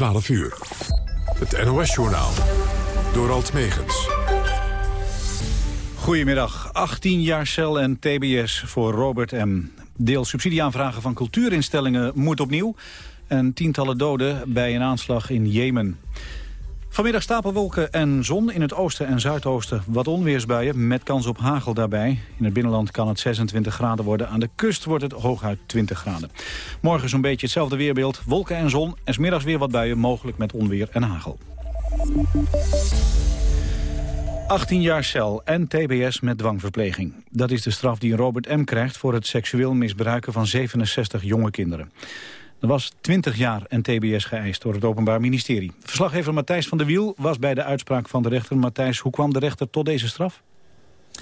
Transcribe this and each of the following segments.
12 uur. Het NOS-journaal. Door Alt Megens. Goedemiddag. 18 jaar cel en tbs voor Robert M. Deel subsidieaanvragen van cultuurinstellingen moet opnieuw. En tientallen doden bij een aanslag in Jemen. Vanmiddag stapelwolken en zon in het oosten en zuidoosten. Wat onweersbuien met kans op hagel daarbij. In het binnenland kan het 26 graden worden. Aan de kust wordt het hooguit 20 graden. Morgen zo'n beetje hetzelfde weerbeeld. Wolken en zon. En smiddags weer wat buien, mogelijk met onweer en hagel. 18 jaar cel en tbs met dwangverpleging. Dat is de straf die Robert M. krijgt voor het seksueel misbruiken van 67 jonge kinderen. Er was 20 jaar en tbs geëist door het Openbaar Ministerie. Verslaggever Matthijs van der Wiel was bij de uitspraak van de rechter. Matthijs, hoe kwam de rechter tot deze straf?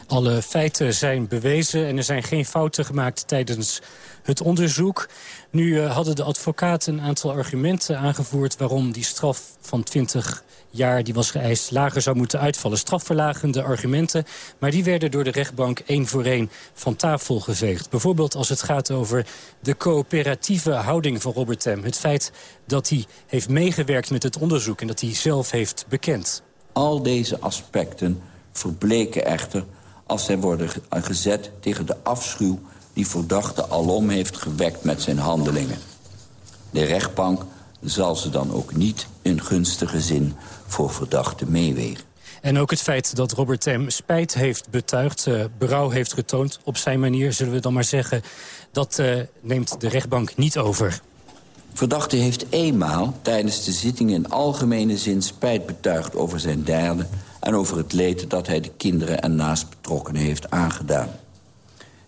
Alle feiten zijn bewezen en er zijn geen fouten gemaakt tijdens het onderzoek. Nu uh, hadden de advocaten een aantal argumenten aangevoerd... waarom die straf van 20 jaar die was geëist lager zou moeten uitvallen. Strafverlagende argumenten, maar die werden door de rechtbank één voor één van tafel geveegd. Bijvoorbeeld als het gaat over de coöperatieve houding van Robert Tem. Het feit dat hij heeft meegewerkt met het onderzoek en dat hij zelf heeft bekend. Al deze aspecten verbleken echter als zij worden gezet tegen de afschuw die verdachte alom heeft gewekt met zijn handelingen. De rechtbank zal ze dan ook niet in gunstige zin voor verdachte meewegen. En ook het feit dat Robert Tem spijt heeft betuigd, uh, berouw heeft getoond op zijn manier, zullen we dan maar zeggen, dat uh, neemt de rechtbank niet over. Verdachte heeft eenmaal tijdens de zitting in algemene zin spijt betuigd over zijn derde en over het leed dat hij de kinderen en naastbetrokkenen heeft aangedaan.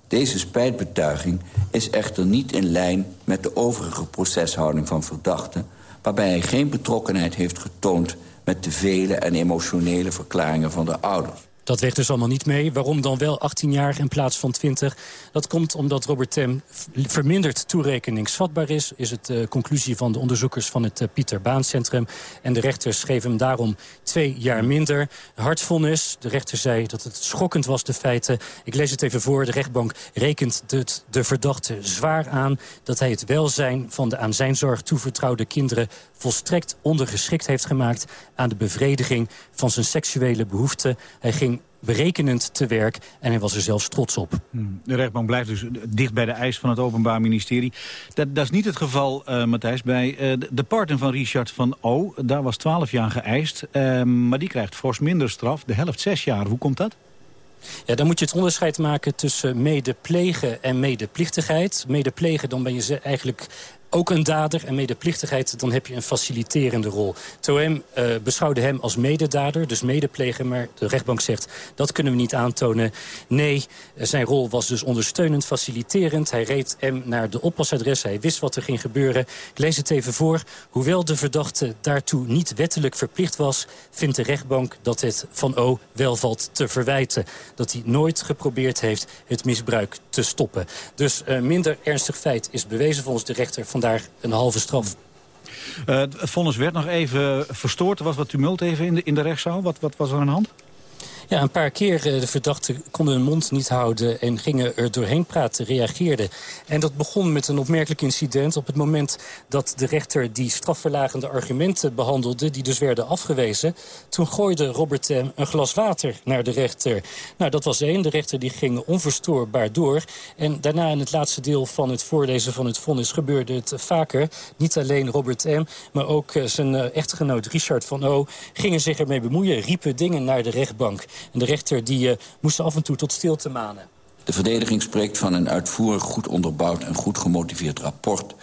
Deze spijtbetuiging is echter niet in lijn met de overige proceshouding van verdachten... waarbij hij geen betrokkenheid heeft getoond met de vele en emotionele verklaringen van de ouders. Dat weegt dus allemaal niet mee. Waarom dan wel 18 jaar in plaats van 20? Dat komt omdat Robert Tem verminderd toerekeningsvatbaar is. Is het de conclusie van de onderzoekers van het eh, Pieter Baan Centrum. En de rechters schreven hem daarom twee jaar minder. Hartvonnis. De rechter zei dat het schokkend was, de feiten. Ik lees het even voor. De rechtbank rekent het de verdachte zwaar aan... dat hij het welzijn van de aan zijn zorg toevertrouwde kinderen volstrekt ondergeschikt heeft gemaakt... aan de bevrediging van zijn seksuele behoeften. Hij ging berekenend te werk en hij was er zelfs trots op. Hmm. De rechtbank blijft dus dicht bij de eis van het Openbaar Ministerie. Dat, dat is niet het geval, uh, Matthijs, bij uh, de partner van Richard van O. Daar was 12 jaar geëist, uh, maar die krijgt fors minder straf. De helft 6 jaar. Hoe komt dat? Ja, dan moet je het onderscheid maken tussen medeplegen en medeplichtigheid. Medeplegen, dan ben je eigenlijk ook een dader en medeplichtigheid, dan heb je een faciliterende rol. TOM uh, beschouwde hem als mededader, dus medepleger... maar de rechtbank zegt, dat kunnen we niet aantonen. Nee, zijn rol was dus ondersteunend, faciliterend. Hij reed hem naar de oppasadres, hij wist wat er ging gebeuren. Ik lees het even voor. Hoewel de verdachte daartoe niet wettelijk verplicht was... vindt de rechtbank dat het van O wel valt te verwijten. Dat hij nooit geprobeerd heeft het misbruik te stoppen. Dus uh, minder ernstig feit is bewezen volgens de rechter... van daar een halve straf. Uh, het vonnis werd nog even verstoord. Er was wat tumult even in de, in de rechtszaal. Wat, wat was er aan de hand? Ja, een paar keer eh, de verdachten konden hun mond niet houden... en gingen er doorheen praten, reageerden. En dat begon met een opmerkelijk incident. Op het moment dat de rechter die strafverlagende argumenten behandelde... die dus werden afgewezen... toen gooide Robert Tem een glas water naar de rechter. Nou, dat was één. De rechter die ging onverstoorbaar door. En daarna in het laatste deel van het voorlezen van het vonnis... gebeurde het vaker. Niet alleen Robert M., maar ook eh, zijn eh, echtgenoot Richard van O... gingen zich ermee bemoeien, riepen dingen naar de rechtbank. En de rechter die uh, moest af en toe tot stilte manen. De verdediging spreekt van een uitvoerig, goed onderbouwd en goed gemotiveerd rapport.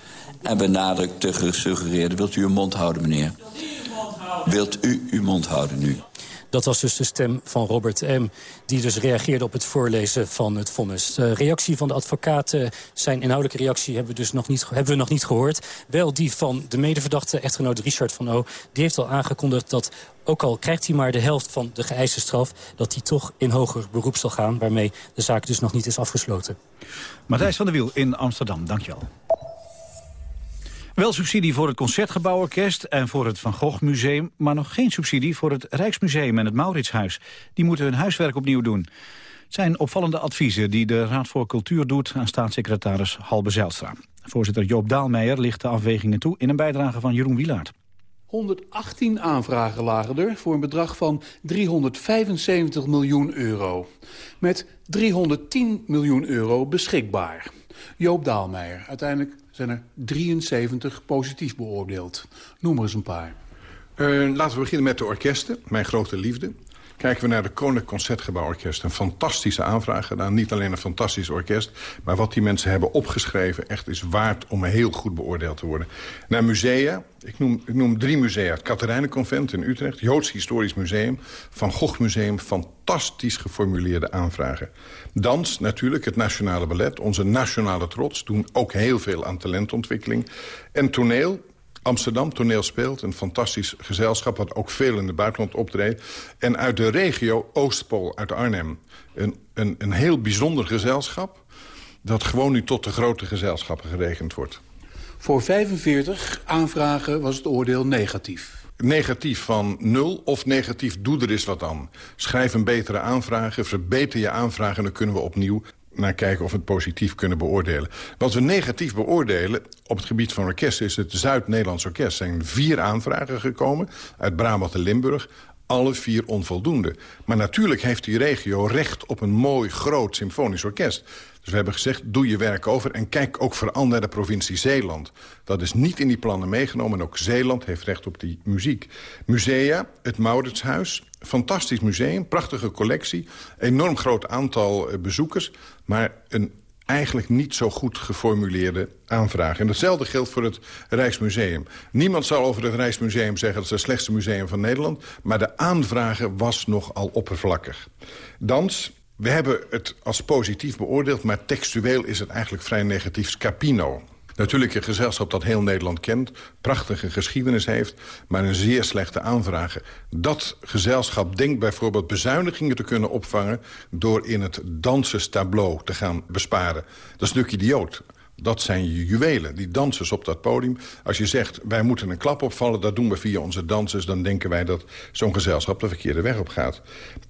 En benadrukt de gesuggereerde, wilt u uw mond houden, meneer? Wilt u uw mond houden nu? Dat was dus de stem van Robert M. Die dus reageerde op het voorlezen van het vonnis. De reactie van de advocaten, zijn inhoudelijke reactie... hebben we dus nog niet, hebben we nog niet gehoord. Wel die van de medeverdachte echtgenoot Richard van O. Die heeft al aangekondigd dat ook al krijgt hij maar de helft van de geëiste straf... dat hij toch in hoger beroep zal gaan... waarmee de zaak dus nog niet is afgesloten. Matthijs van der Wiel in Amsterdam, dankjewel. Wel subsidie voor het Concertgebouworkest en voor het Van Gogh Museum... maar nog geen subsidie voor het Rijksmuseum en het Mauritshuis. Die moeten hun huiswerk opnieuw doen. Het zijn opvallende adviezen die de Raad voor Cultuur doet... aan staatssecretaris Halbe Zijlstra. Voorzitter Joop Daalmeijer ligt de afwegingen toe... in een bijdrage van Jeroen Wielaert. 118 aanvragen lagen er voor een bedrag van 375 miljoen euro. Met 310 miljoen euro beschikbaar. Joop Daalmeijer, uiteindelijk zijn er 73 positief beoordeeld. Noem er eens een paar. Uh, laten we beginnen met de orkesten, mijn grote liefde. Kijken we naar de Koninklijk Concertgebouworkest. Een fantastische aanvraag gedaan. Niet alleen een fantastisch orkest. Maar wat die mensen hebben opgeschreven... echt is waard om heel goed beoordeeld te worden. Naar musea. Ik noem, ik noem drie musea. Het Katerijnenconvent in Utrecht. Joods Historisch Museum. Van Gogh Museum. Fantastisch geformuleerde aanvragen. Dans natuurlijk. Het Nationale Ballet. Onze nationale trots. Doen ook heel veel aan talentontwikkeling. En toneel Amsterdam toneel speelt. Een fantastisch gezelschap wat ook veel in het buitenland optreedt. En uit de regio Oostpool, uit Arnhem. Een, een, een heel bijzonder gezelschap dat gewoon nu tot de grote gezelschappen gerekend wordt. Voor 45 aanvragen was het oordeel negatief. Negatief van nul of negatief doe er eens wat aan. Schrijf een betere aanvragen, verbeter je aanvragen... en dan kunnen we opnieuw naar kijken of we het positief kunnen beoordelen. Wat we negatief beoordelen op het gebied van orkesten... is het Zuid-Nederlands Orkest. Er zijn vier aanvragen gekomen uit Brabant en Limburg alle vier onvoldoende. Maar natuurlijk heeft die regio recht op een mooi, groot symfonisch orkest. Dus we hebben gezegd, doe je werk over en kijk ook vooral naar de provincie Zeeland. Dat is niet in die plannen meegenomen en ook Zeeland heeft recht op die muziek. Musea, het Mauritshuis, fantastisch museum, prachtige collectie... enorm groot aantal eh, bezoekers, maar een eigenlijk niet zo goed geformuleerde aanvraag. En hetzelfde geldt voor het Rijksmuseum. Niemand zal over het Rijksmuseum zeggen... dat is het slechtste museum van Nederland. Maar de aanvragen was nogal oppervlakkig. Dans, we hebben het als positief beoordeeld... maar textueel is het eigenlijk vrij negatief. Scapino, Natuurlijk een gezelschap dat heel Nederland kent, prachtige geschiedenis heeft... maar een zeer slechte aanvragen. Dat gezelschap denkt bijvoorbeeld bezuinigingen te kunnen opvangen... door in het dansestableau te gaan besparen. Dat is natuurlijk idioot. Dat zijn juwelen, die dansers op dat podium. Als je zegt, wij moeten een klap opvallen, dat doen we via onze dansers... dan denken wij dat zo'n gezelschap de verkeerde weg op gaat.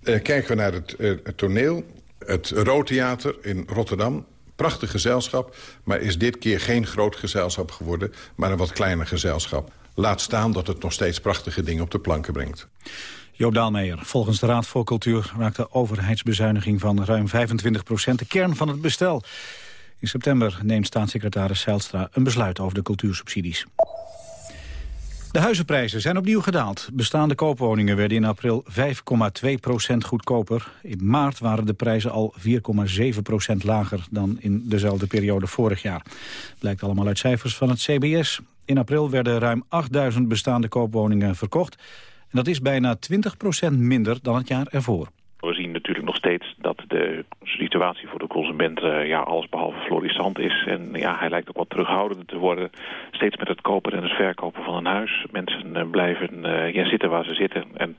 Eh, kijken we naar het, eh, het toneel, het Roodtheater in Rotterdam prachtig gezelschap, maar is dit keer geen groot gezelschap geworden... maar een wat kleiner gezelschap. Laat staan dat het nog steeds prachtige dingen op de planken brengt. Joop Daalmeijer, volgens de Raad voor Cultuur raakt de overheidsbezuiniging van ruim 25% de kern van het bestel. In september neemt staatssecretaris Zijlstra een besluit over de cultuursubsidies. De huizenprijzen zijn opnieuw gedaald. Bestaande koopwoningen werden in april 5,2% goedkoper. In maart waren de prijzen al 4,7% lager dan in dezelfde periode vorig jaar. Blijkt allemaal uit cijfers van het CBS. In april werden ruim 8000 bestaande koopwoningen verkocht. En dat is bijna 20% minder dan het jaar ervoor. Natuurlijk nog steeds dat de situatie voor de consument uh, ja, allesbehalve florissant is. En ja, hij lijkt ook wat terughoudender te worden. Steeds met het kopen en het verkopen van een huis. Mensen uh, blijven uh, ja, zitten waar ze zitten. En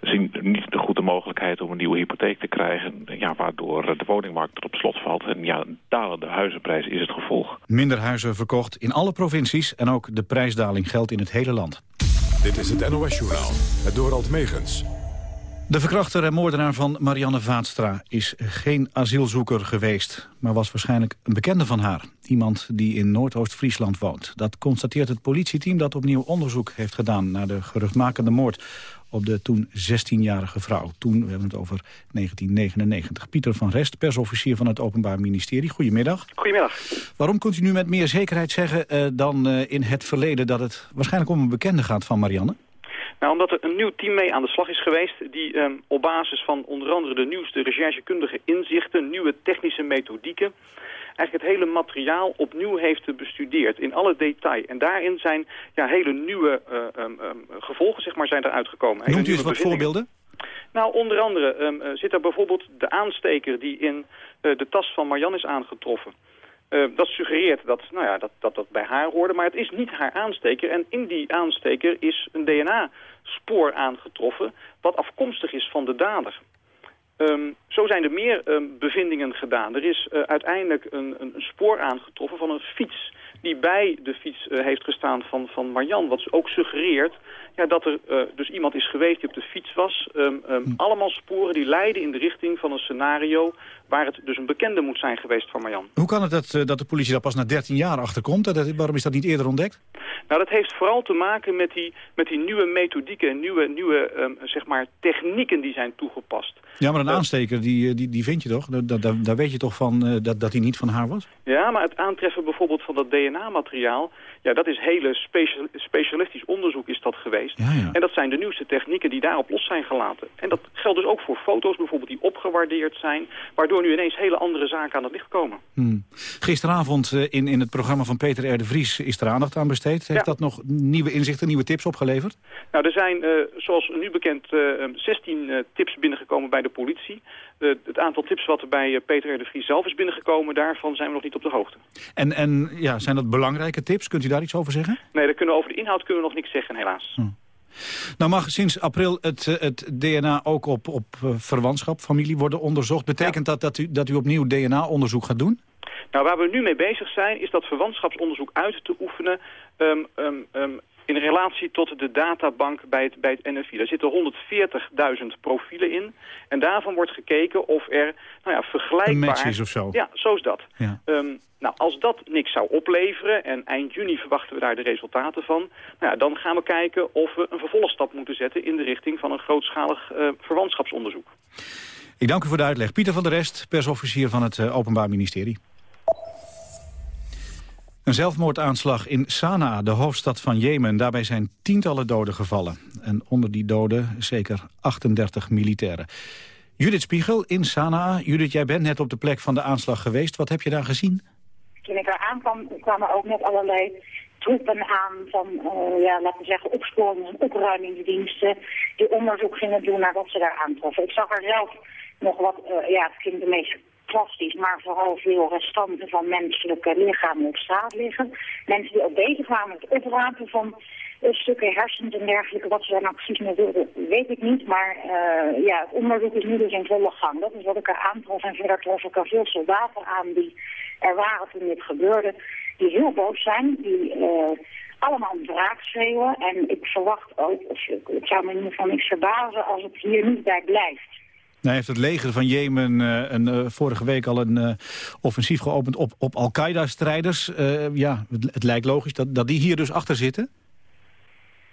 zien niet de goede mogelijkheid om een nieuwe hypotheek te krijgen. Ja, waardoor de woningmarkt er op slot valt. En ja, dalende huizenprijs is het gevolg. Minder huizen verkocht in alle provincies. En ook de prijsdaling geldt in het hele land. Dit is het NOS Journaal. Het Dorald Megens. De verkrachter en moordenaar van Marianne Vaatstra is geen asielzoeker geweest... maar was waarschijnlijk een bekende van haar. Iemand die in Noordoost-Friesland woont. Dat constateert het politieteam dat opnieuw onderzoek heeft gedaan... naar de geruchtmakende moord op de toen 16-jarige vrouw. Toen, we hebben het over 1999. Pieter van Rest, persofficier van het Openbaar Ministerie. Goedemiddag. Goedemiddag. Waarom kunt u nu met meer zekerheid zeggen uh, dan uh, in het verleden... dat het waarschijnlijk om een bekende gaat van Marianne? Nou, omdat er een nieuw team mee aan de slag is geweest... die um, op basis van onder andere de nieuwste recherchekundige inzichten... nieuwe technische methodieken... eigenlijk het hele materiaal opnieuw heeft bestudeerd in alle detail. En daarin zijn ja, hele nieuwe uh, um, um, gevolgen zeg maar, zijn eruit gekomen. Noemt u eens wat voorbeelden? Nou, onder andere um, zit er bijvoorbeeld de aansteker die in uh, de tas van Marjan is aangetroffen. Uh, dat suggereert dat, nou ja, dat, dat dat bij haar hoorde, maar het is niet haar aansteker. En in die aansteker is een DNA-spoor aangetroffen wat afkomstig is van de dader. Um, zo zijn er meer um, bevindingen gedaan. Er is uh, uiteindelijk een, een, spoor aangetroffen van een fiets die bij de fiets heeft gestaan van, van Marjan. Wat ook suggereert ja, dat er uh, dus iemand is geweest die op de fiets was. Um, um, hm. Allemaal sporen die leiden in de richting van een scenario... waar het dus een bekende moet zijn geweest van Marjan. Hoe kan het dat, uh, dat de politie daar pas na 13 jaar achterkomt? Dat, waarom is dat niet eerder ontdekt? Nou, dat heeft vooral te maken met die, met die nieuwe methodieken... en nieuwe, nieuwe um, zeg maar, technieken die zijn toegepast. Ja, maar een uh, aansteker, die, die, die vind je toch? Daar, daar, daar weet je toch van dat, dat die niet van haar was? Ja, maar het aantreffen bijvoorbeeld van dat DNA-materiaal... Ja, dat is hele special, specialistisch onderzoek is dat geweest. Ja, ja. En dat zijn de nieuwste technieken die daarop los zijn gelaten. En dat geldt dus ook voor foto's bijvoorbeeld die opgewaardeerd zijn... waardoor nu ineens hele andere zaken aan het licht komen. Hmm. Gisteravond uh, in, in het programma van Peter R. de Vries is er aandacht aan besteed. Heeft ja. dat nog nieuwe inzichten, nieuwe tips opgeleverd? Nou, er zijn, uh, zoals nu bekend, uh, 16 tips binnengekomen bij de politie. Het aantal tips wat er bij Peter R. de Vries zelf is binnengekomen... daarvan zijn we nog niet op de hoogte. En, en ja, zijn dat belangrijke tips? Kunt u daar iets over zeggen? Nee, daar kunnen we over de inhoud kunnen we nog niks zeggen, helaas. Hm. Nou mag sinds april het, eh, het DNA ook op, op eh, verwantschap, familie worden onderzocht. Betekent ja. dat dat u, dat u opnieuw DNA-onderzoek gaat doen? Nou, waar we nu mee bezig zijn, is dat verwantschapsonderzoek uit te oefenen... Um, um, um, in relatie tot de databank bij het, bij het NFI. Daar zitten 140.000 profielen in. En daarvan wordt gekeken of er nou ja, vergelijkbaar... Een match is of zo. Ja, zo is dat. Ja. Um, nou, als dat niks zou opleveren, en eind juni verwachten we daar de resultaten van... Nou ja, dan gaan we kijken of we een vervolgstap moeten zetten... in de richting van een grootschalig uh, verwantschapsonderzoek. Ik dank u voor de uitleg. Pieter van der Rest, persofficier van het uh, Openbaar Ministerie. Een zelfmoordaanslag in Sanaa, de hoofdstad van Jemen. Daarbij zijn tientallen doden gevallen. En onder die doden zeker 38 militairen. Judith Spiegel in Sanaa. Judith, jij bent net op de plek van de aanslag geweest. Wat heb je daar gezien? Toen ik daar aankwam, kwamen ook net allerlei troepen aan van, uh, ja, laten we zeggen, opsporings- en opruimingsdiensten... die onderzoek gingen doen naar wat ze daar aantroffen. Ik zag er zelf nog wat, uh, ja, het klinkt een beetje plastisch, maar vooral veel restanten van menselijke lichamen op straat liggen. Mensen die ook bezig waren met het oprapen van uh, stukken hersens en dergelijke. Wat ze daar nou precies mee wilden, weet ik niet. Maar uh, ja, het onderzoek is nu dus in volle gang. Dat is wat ik er aantrof. En verder trof ik er veel soldaten aan die er waren toen dit gebeurde. Die heel boos zijn, die uh, allemaal om wraak schreeuwen. En ik verwacht ook, of, het zou me in ieder geval niks verbazen als het hier niet bij blijft. Nou heeft het leger van Jemen uh, een, uh, vorige week al een uh, offensief geopend op, op Al-Qaeda-strijders. ja, het, lijkt logisch dat, dat die hier dus achter zitten.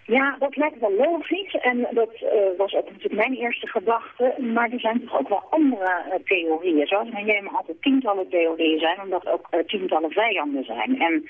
Ja, dat lijkt wel logisch en dat was ook natuurlijk mijn eerste gedachte. Maar er zijn toch ook wel andere theorieën. Zoals in Jemen altijd tientallen theorieën zijn, omdat ook tientallen vijanden zijn. En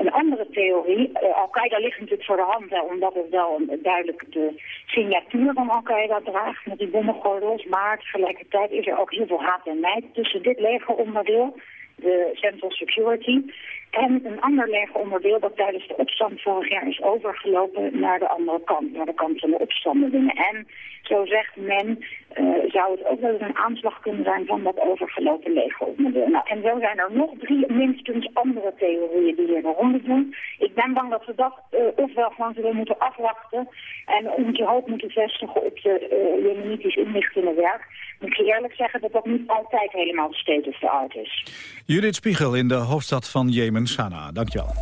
een andere theorie, uh, Al-Qaeda ligt natuurlijk voor de hand, omdat het wel duidelijk de signatuur van Al-Qaeda draagt met die bommengordels. Maar tegelijkertijd is er ook heel veel haat en nijd tussen dit legeronderdeel, de Central Security, en een ander legeronderdeel dat tijdens de opstand vorig jaar is overgelopen naar de andere kant, naar de kant van de opstandelingen. En zo zegt men, uh, zou het ook wel eens een aanslag kunnen zijn van dat overgelopen legeronderdeel. Nou, en zo zijn er nog drie minstens andere theorieën die hier de ronde doen. Ik ben bang dat we dat uh, ofwel gewoon zullen moeten afwachten en onze hoop moeten vestigen op de uh, Jemenitisch inlichtende werk. Moet ik eerlijk zeggen dat dat niet altijd helemaal de state of the art is. Judith Spiegel in de hoofdstad van Jemen, Sanaa. Dankjewel.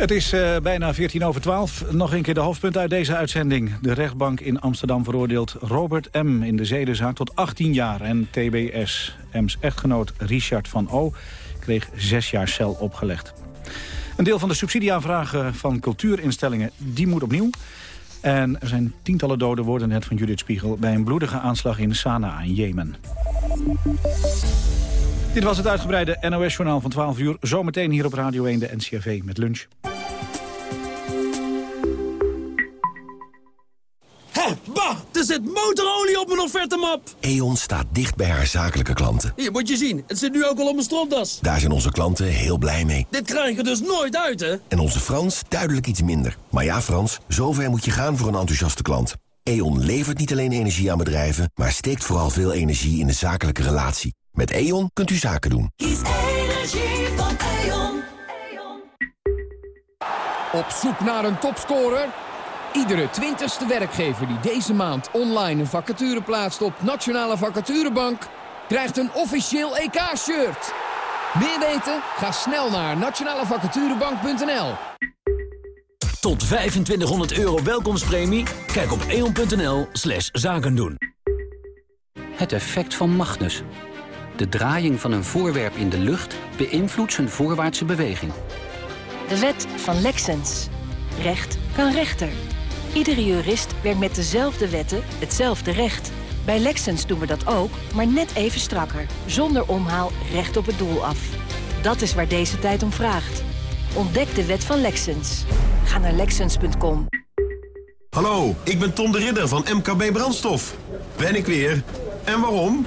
Het is uh, bijna 14 over 12. Nog een keer de hoofdpunt uit deze uitzending. De rechtbank in Amsterdam veroordeelt Robert M. in de zedenzaak tot 18 jaar en TBS. M's echtgenoot Richard van O. kreeg 6 jaar cel opgelegd. Een deel van de subsidieaanvragen van cultuurinstellingen die moet opnieuw. En er zijn tientallen doden, worden net van Judith Spiegel... bij een bloedige aanslag in Sanaa in Jemen. Dit was het uitgebreide NOS-journaal van 12 uur. Zometeen hier op Radio 1 de NCRV met lunch. Hé, bah! Er zit motorolie op mijn offertemap! E.ON staat dicht bij haar zakelijke klanten. Hier, moet je zien. Het zit nu ook al op mijn stropdas. Daar zijn onze klanten heel blij mee. Dit krijg je dus nooit uit, hè? En onze Frans duidelijk iets minder. Maar ja, Frans, zover moet je gaan voor een enthousiaste klant. E.ON levert niet alleen energie aan bedrijven... maar steekt vooral veel energie in de zakelijke relatie. Met E.ON kunt u zaken doen. Kies energie van E.ON. Op zoek naar een topscorer? Iedere twintigste werkgever die deze maand online een vacature plaatst op Nationale Vacaturebank... krijgt een officieel EK-shirt. Meer weten? Ga snel naar nationalevacaturebank.nl. Tot 2500 euro welkomstpremie? Kijk op eon.nl slash zakendoen. Het effect van Magnus. De draaiing van een voorwerp in de lucht beïnvloedt zijn voorwaartse beweging. De wet van Lexens. Recht kan rechter. Iedere jurist werkt met dezelfde wetten hetzelfde recht. Bij Lexens doen we dat ook, maar net even strakker. Zonder omhaal recht op het doel af. Dat is waar deze tijd om vraagt. Ontdek de wet van Lexens. Ga naar Lexens.com. Hallo, ik ben Tom de Ridder van MKB Brandstof. Ben ik weer. En waarom?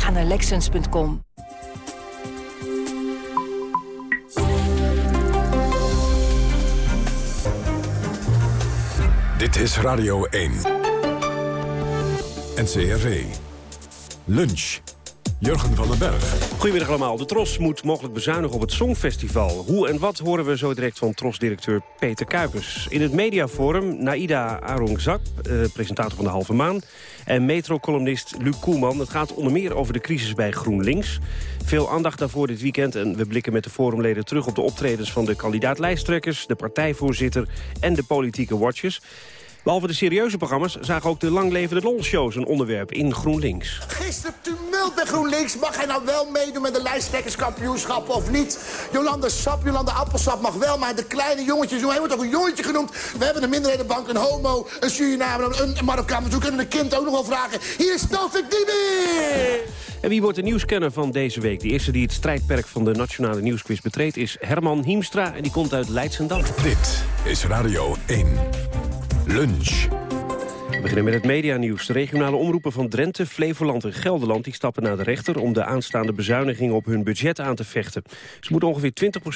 Ga naar Lexens.com. Dit is Radio 1. NCRV. Lunch. Jurgen van den Berg. Goedemiddag allemaal. De Tros moet mogelijk bezuinigen op het Songfestival. Hoe en wat horen we zo direct van Tros-directeur Peter Kuipers. In het mediaforum Naida Arongzak, eh, presentator van De Halve Maan... en metro-columnist Luc Koelman. Het gaat onder meer over de crisis bij GroenLinks. Veel aandacht daarvoor dit weekend en we blikken met de forumleden terug... op de optredens van de kandidaat-lijsttrekkers, de partijvoorzitter... en de politieke watchers. Behalve de serieuze programma's zagen ook de langlevende lolshows een onderwerp in GroenLinks. Gisteren tumult bij GroenLinks. Mag hij nou wel meedoen met de lijsttrekkerskampioenschap of niet? Jolanda Sap, Jolanda Appelsap mag wel, maar de kleine jongetjes... Hij wordt ook een jongetje genoemd. We hebben een minderhedenbank, een homo, een Surinamer, een Marokkaan. Dus we kunnen een kind ook nog wel vragen. Hier is Tofik Dibi! En wie wordt de nieuwscanner van deze week? De eerste die het strijdperk van de Nationale Nieuwsquiz betreedt... is Herman Hiemstra en die komt uit Leidsendam. Dit is Radio 1. Lunch. We beginnen met het medianieuws. De regionale omroepen van Drenthe, Flevoland en Gelderland... die stappen naar de rechter om de aanstaande bezuinigingen op hun budget aan te vechten. Ze moeten ongeveer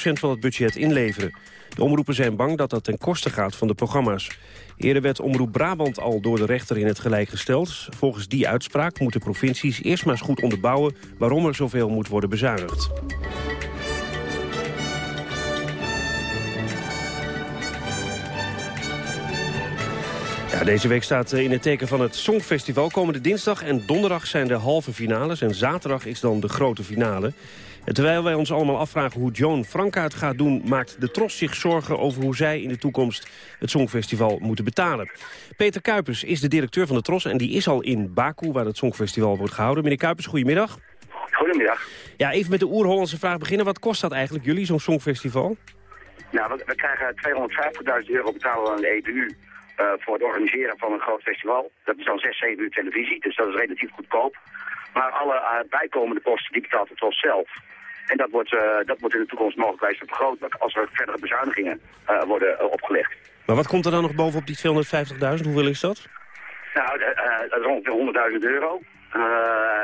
20% van het budget inleveren. De omroepen zijn bang dat dat ten koste gaat van de programma's. Eerder werd Omroep Brabant al door de rechter in het gelijk gesteld. Volgens die uitspraak moeten provincies eerst maar eens goed onderbouwen... waarom er zoveel moet worden bezuinigd. Ja, deze week staat eh, in het teken van het Songfestival. Komende dinsdag en donderdag zijn de halve finales. En zaterdag is dan de grote finale. En terwijl wij ons allemaal afvragen hoe Joan Franka het gaat doen... maakt de Tros zich zorgen over hoe zij in de toekomst het Songfestival moeten betalen. Peter Kuipers is de directeur van de Tros en die is al in Baku... waar het Songfestival wordt gehouden. Meneer Kuipers, goedemiddag. Goedemiddag. Ja, even met de oer-Hollandse vraag beginnen. Wat kost dat eigenlijk jullie, zo'n Songfestival? Nou, we, we krijgen 250.000 euro betalen aan de EBU... Uh, voor het organiseren van een groot festival. Dat is dan 6, 7 uur televisie, dus dat is relatief goedkoop. Maar alle uh, bijkomende kosten, die betaalt het wel zelf. En dat wordt, uh, dat wordt in de toekomst mogelijk vergroot als er verdere bezuinigingen worden opgelegd. Maar wat komt er dan nog bovenop die 250.000? Hoeveel is dat? Nou, dat is ongeveer 100.000 euro.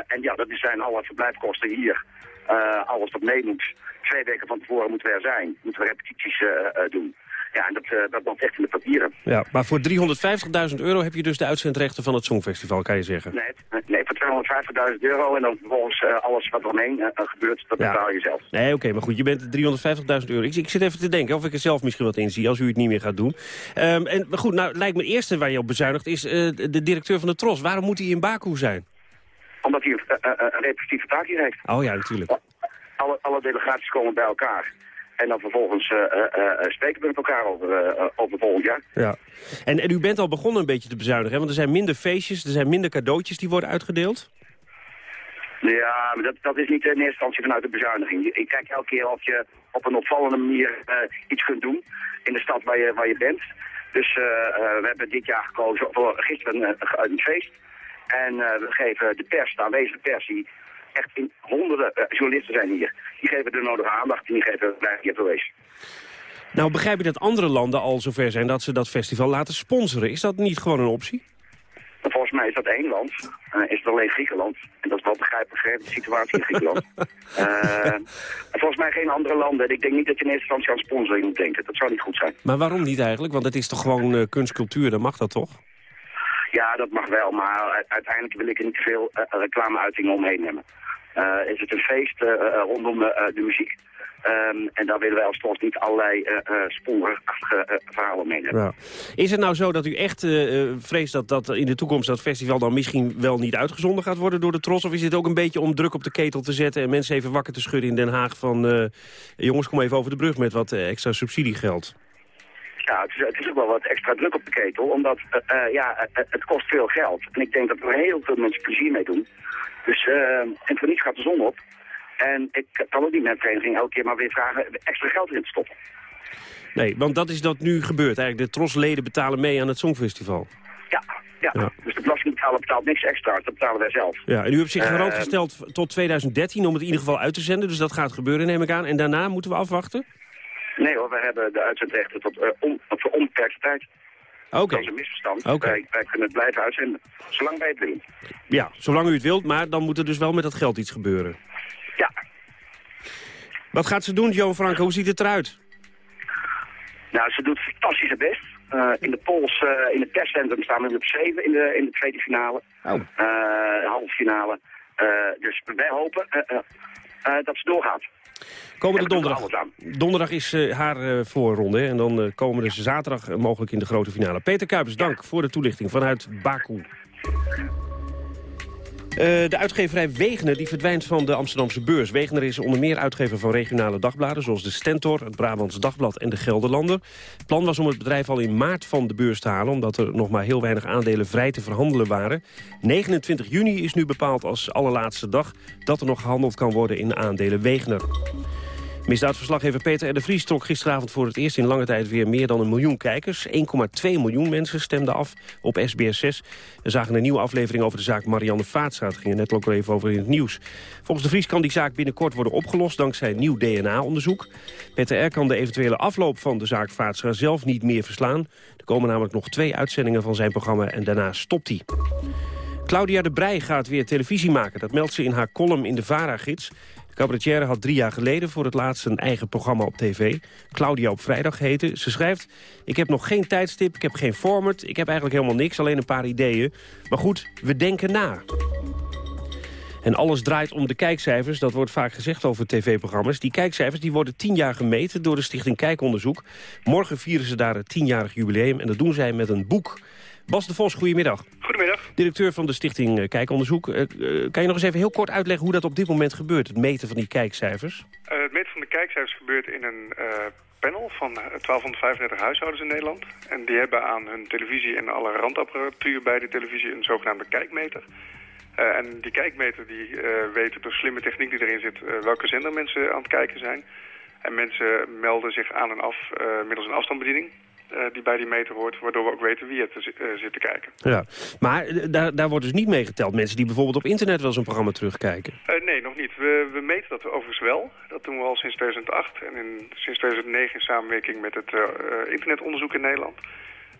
en ja, dat zijn alle verblijfkosten hier. alles wat mee moet. Twee weken van tevoren moeten we er zijn. Moeten we repetities doen. Ja, en dat, uh, dat loopt echt in de papieren. Ja, maar voor 350.000 euro heb je dus de uitzendrechten van het Songfestival, kan je zeggen? Nee, nee voor 250.000 euro en dan vervolgens uh, alles wat eromheen uh, gebeurt, dat betaal je zelf. Nee, oké, maar goed, je bent 350.000 euro. Ik, ik, zit even te denken of ik er zelf misschien wat in zie, als u het niet meer gaat doen. Um, en maar goed, nou lijkt me het eerste waar je op bezuinigt is de directeur van de Tros. Waarom moet hij in Baku zijn? Omdat hij een, een repetitieve taak hier heeft. Oh ja, natuurlijk. Alle, alle delegaties komen bij elkaar. En dan vervolgens uh, uh, spreken we met elkaar over, over volgend jaar. Ja. En, en u bent al begonnen een beetje te bezuinigen, hè? want er zijn minder feestjes, er zijn minder cadeautjes die worden uitgedeeld. Ja, maar dat, dat is niet in eerste instantie vanuit de bezuiniging. Ik kijk elke keer of je op een opvallende manier iets kunt doen in de stad waar je, waar je bent. Dus we hebben dit jaar gekozen voor gisteren een, een feest. En we geven de pers, de aanwezige pers, die echt in honderden uh, journalisten zijn hier. Die geven de nodige aandacht en die geven giveaways. Nou begrijp je dat andere landen al zover zijn dat ze dat festival laten sponsoren. Is dat niet gewoon een optie? Volgens mij is dat één land. Eh, is het alleen Griekenland. En dat is wel begrijpelijk, de situatie in Griekenland. Eh, en volgens mij geen andere landen. En ik denk niet dat je in eerste instantie aan sponsoring moet denken. Dat zou niet goed zijn. Maar waarom niet eigenlijk? Want het is toch gewoon uh, kunstcultuur, dan mag dat toch? Ja, dat mag wel, maar uiteindelijk wil ik er niet te veel uh, reclameuitingen omheen nemen. Is het een feest rondom de muziek? Um, en daar willen wij als Tros niet allerlei spoorachtige verhalen meenemen. Ja. Is het nou zo dat u echt vreest dat, dat in de toekomst dat festival dan misschien wel niet uitgezonden gaat worden door de Tros? Of is dit ook een beetje om druk op de ketel te zetten en mensen even wakker te schudden in Den Haag van... jongens, kom even over de brug met wat extra subsidiegeld? Ja, het is, het is, ook wel wat extra druk op de ketel, omdat ja, het kost veel geld. En ik denk dat er heel veel mensen plezier mee doen. Dus, en voor niets gaat de zon op. En ik kan ook niet met vereniging elke keer maar weer vragen extra geld erin te stoppen. Nee, want dat is dat nu gebeurt. Eigenlijk de trosleden betalen mee aan het Songfestival. Ja, ja. ja. dus de belastingbetaler betaalt niks extra. Dat betalen wij zelf. Ja, en u hebt zich garant uh, gesteld tot 2013 om het in ieder geval uit te zenden. Dus dat gaat gebeuren, neem ik aan. En daarna moeten we afwachten? Nee hoor, we hebben de uitzendrechten tot, uh, om, voor onbeperkte tijd. Oké. Okay. Dat is een misverstand. Okay. Wij, wij, kunnen het blijven uitzenden, zolang wij het willen. Ja, zolang u het wilt, maar dan moet er dus wel met dat geld iets gebeuren. Ja. Wat gaat ze doen, Johan Franke? Hoe ziet het eruit? Nou, ze doet fantastisch haar best. Uh, in de polls, uh, in het testcentrum staan we op 7 in de, in de tweede finale. Oh. Uh, halve finale. dus wij hopen dat ze doorgaat. Komende donderdag. Donderdag is haar voorronde. En dan komen dus zaterdag mogelijk in de grote finale. Peter Kuipers, dank voor de toelichting vanuit Baku. Uh, de uitgeverij Wegener die verdwijnt van de Amsterdamse beurs. Wegener is onder meer uitgever van regionale dagbladen... zoals de Stentor, het Brabants Dagblad en de Gelderlander. Het plan was om het bedrijf al in maart van de beurs te halen... omdat er nog maar heel weinig aandelen vrij te verhandelen waren. 29 juni is nu bepaald als allerlaatste dag... dat er nog gehandeld kan worden in aandelen Wegener. Misdaadverslaggever Peter R. de Vries trok gisteravond voor het eerst in lange tijd weer meer dan een miljoen kijkers. 1,2 miljoen mensen stemden af op SBS6. We zagen een nieuwe aflevering over de zaak Marianne Vaatsa. Het ging er net ook al even over in het nieuws. Volgens de Vries kan die zaak binnenkort worden opgelost dankzij nieuw DNA-onderzoek. Peter R. kan de eventuele afloop van de zaak Vaatsa zelf niet meer verslaan. Er komen namelijk nog twee uitzendingen van zijn programma en daarna stopt hij. Claudia de Brij gaat weer televisie maken. Dat meldt ze in haar column in de VARA-gids. De cabaretière had drie jaar geleden voor het laatst een eigen programma op tv. Claudia op vrijdag heette. Ze schrijft, ik heb nog geen tijdstip, ik heb geen format, ik heb eigenlijk helemaal niks, alleen een paar ideeën. Maar goed, we denken na. En alles draait om de kijkcijfers. Dat wordt vaak gezegd over tv-programma's. Die kijkcijfers die worden tien jaar gemeten door de Stichting Kijkonderzoek. Morgen vieren ze daar het tienjarig jubileum. En dat doen zij met een boek. Bas de Vos, goedemiddag. Goedemiddag. Directeur van de Stichting eh, Kijkonderzoek. Uh, kan je nog eens even heel kort uitleggen hoe dat op dit moment gebeurt, het meten van die kijkcijfers? Uh, het meten van de kijkcijfers gebeurt in een panel van 1235 huishoudens in Nederland. En die hebben aan hun televisie en alle randapparatuur bij de televisie een zogenaamde kijkmeter. en die kijkmeter die weet door slimme techniek die erin zit welke zender mensen aan het kijken zijn. En mensen melden zich aan en af middels een afstandsbediening. Uh, die bij die meter hoort, waardoor we ook weten wie het uh, zit te kijken. Ja, maar daar, daar wordt dus niet mee geteld. Mensen die bijvoorbeeld op internet wel zo'n programma terugkijken. Nee, nog niet. We, we, meten dat overigens wel. Dat doen we al sinds 2008 en in, sinds 2009 in samenwerking met het internetonderzoek in Nederland.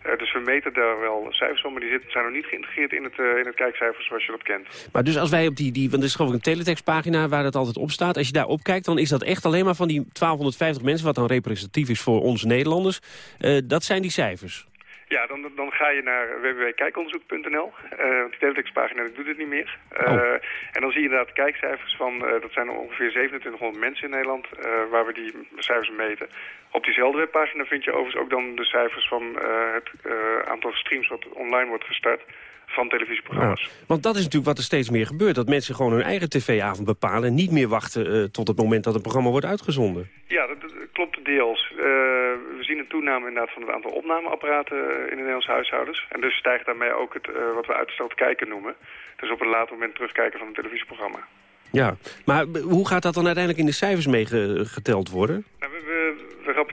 Uh, dus we meten daar wel cijfers van, maar die zitten, zijn nog niet geïntegreerd in het, uh, in het kijkcijfer zoals je dat kent. Maar dus als wij op die, die want er is geloof ik een teletextpagina waar dat altijd op staat. Als je daar opkijkt, dan is dat echt alleen maar van die 1250 mensen, wat dan representatief is voor ons Nederlanders. Uh, dat zijn die cijfers. Ja, dan, dan ga je naar www.kijkonderzoek.nl. Uh, want die teletextpagina doet het niet meer. Uh, oh. En dan zie je inderdaad kijkcijfers van, uh, dat zijn ongeveer 2700 mensen in Nederland, waar we die cijfers meten. Op diezelfde webpagina vind je overigens ook dan de cijfers van het aantal streams wat online wordt gestart van televisieprogramma's. Ja, want dat is natuurlijk wat er steeds meer gebeurt. Dat mensen gewoon hun eigen tv-avond bepalen... en niet meer wachten uh, tot het moment dat het programma wordt uitgezonden. Ja, dat, dat klopt deels. Uh, we zien een toename inderdaad van het aantal opnameapparaten in de Nederlandse huishoudens. En dus stijgt daarmee ook het, uh, wat we uitgesteld kijken noemen. Dus op een later moment terugkijken van een televisieprogramma. Ja, maar hoe gaat dat dan uiteindelijk in de cijfers meegeteld worden? Nou, we, we,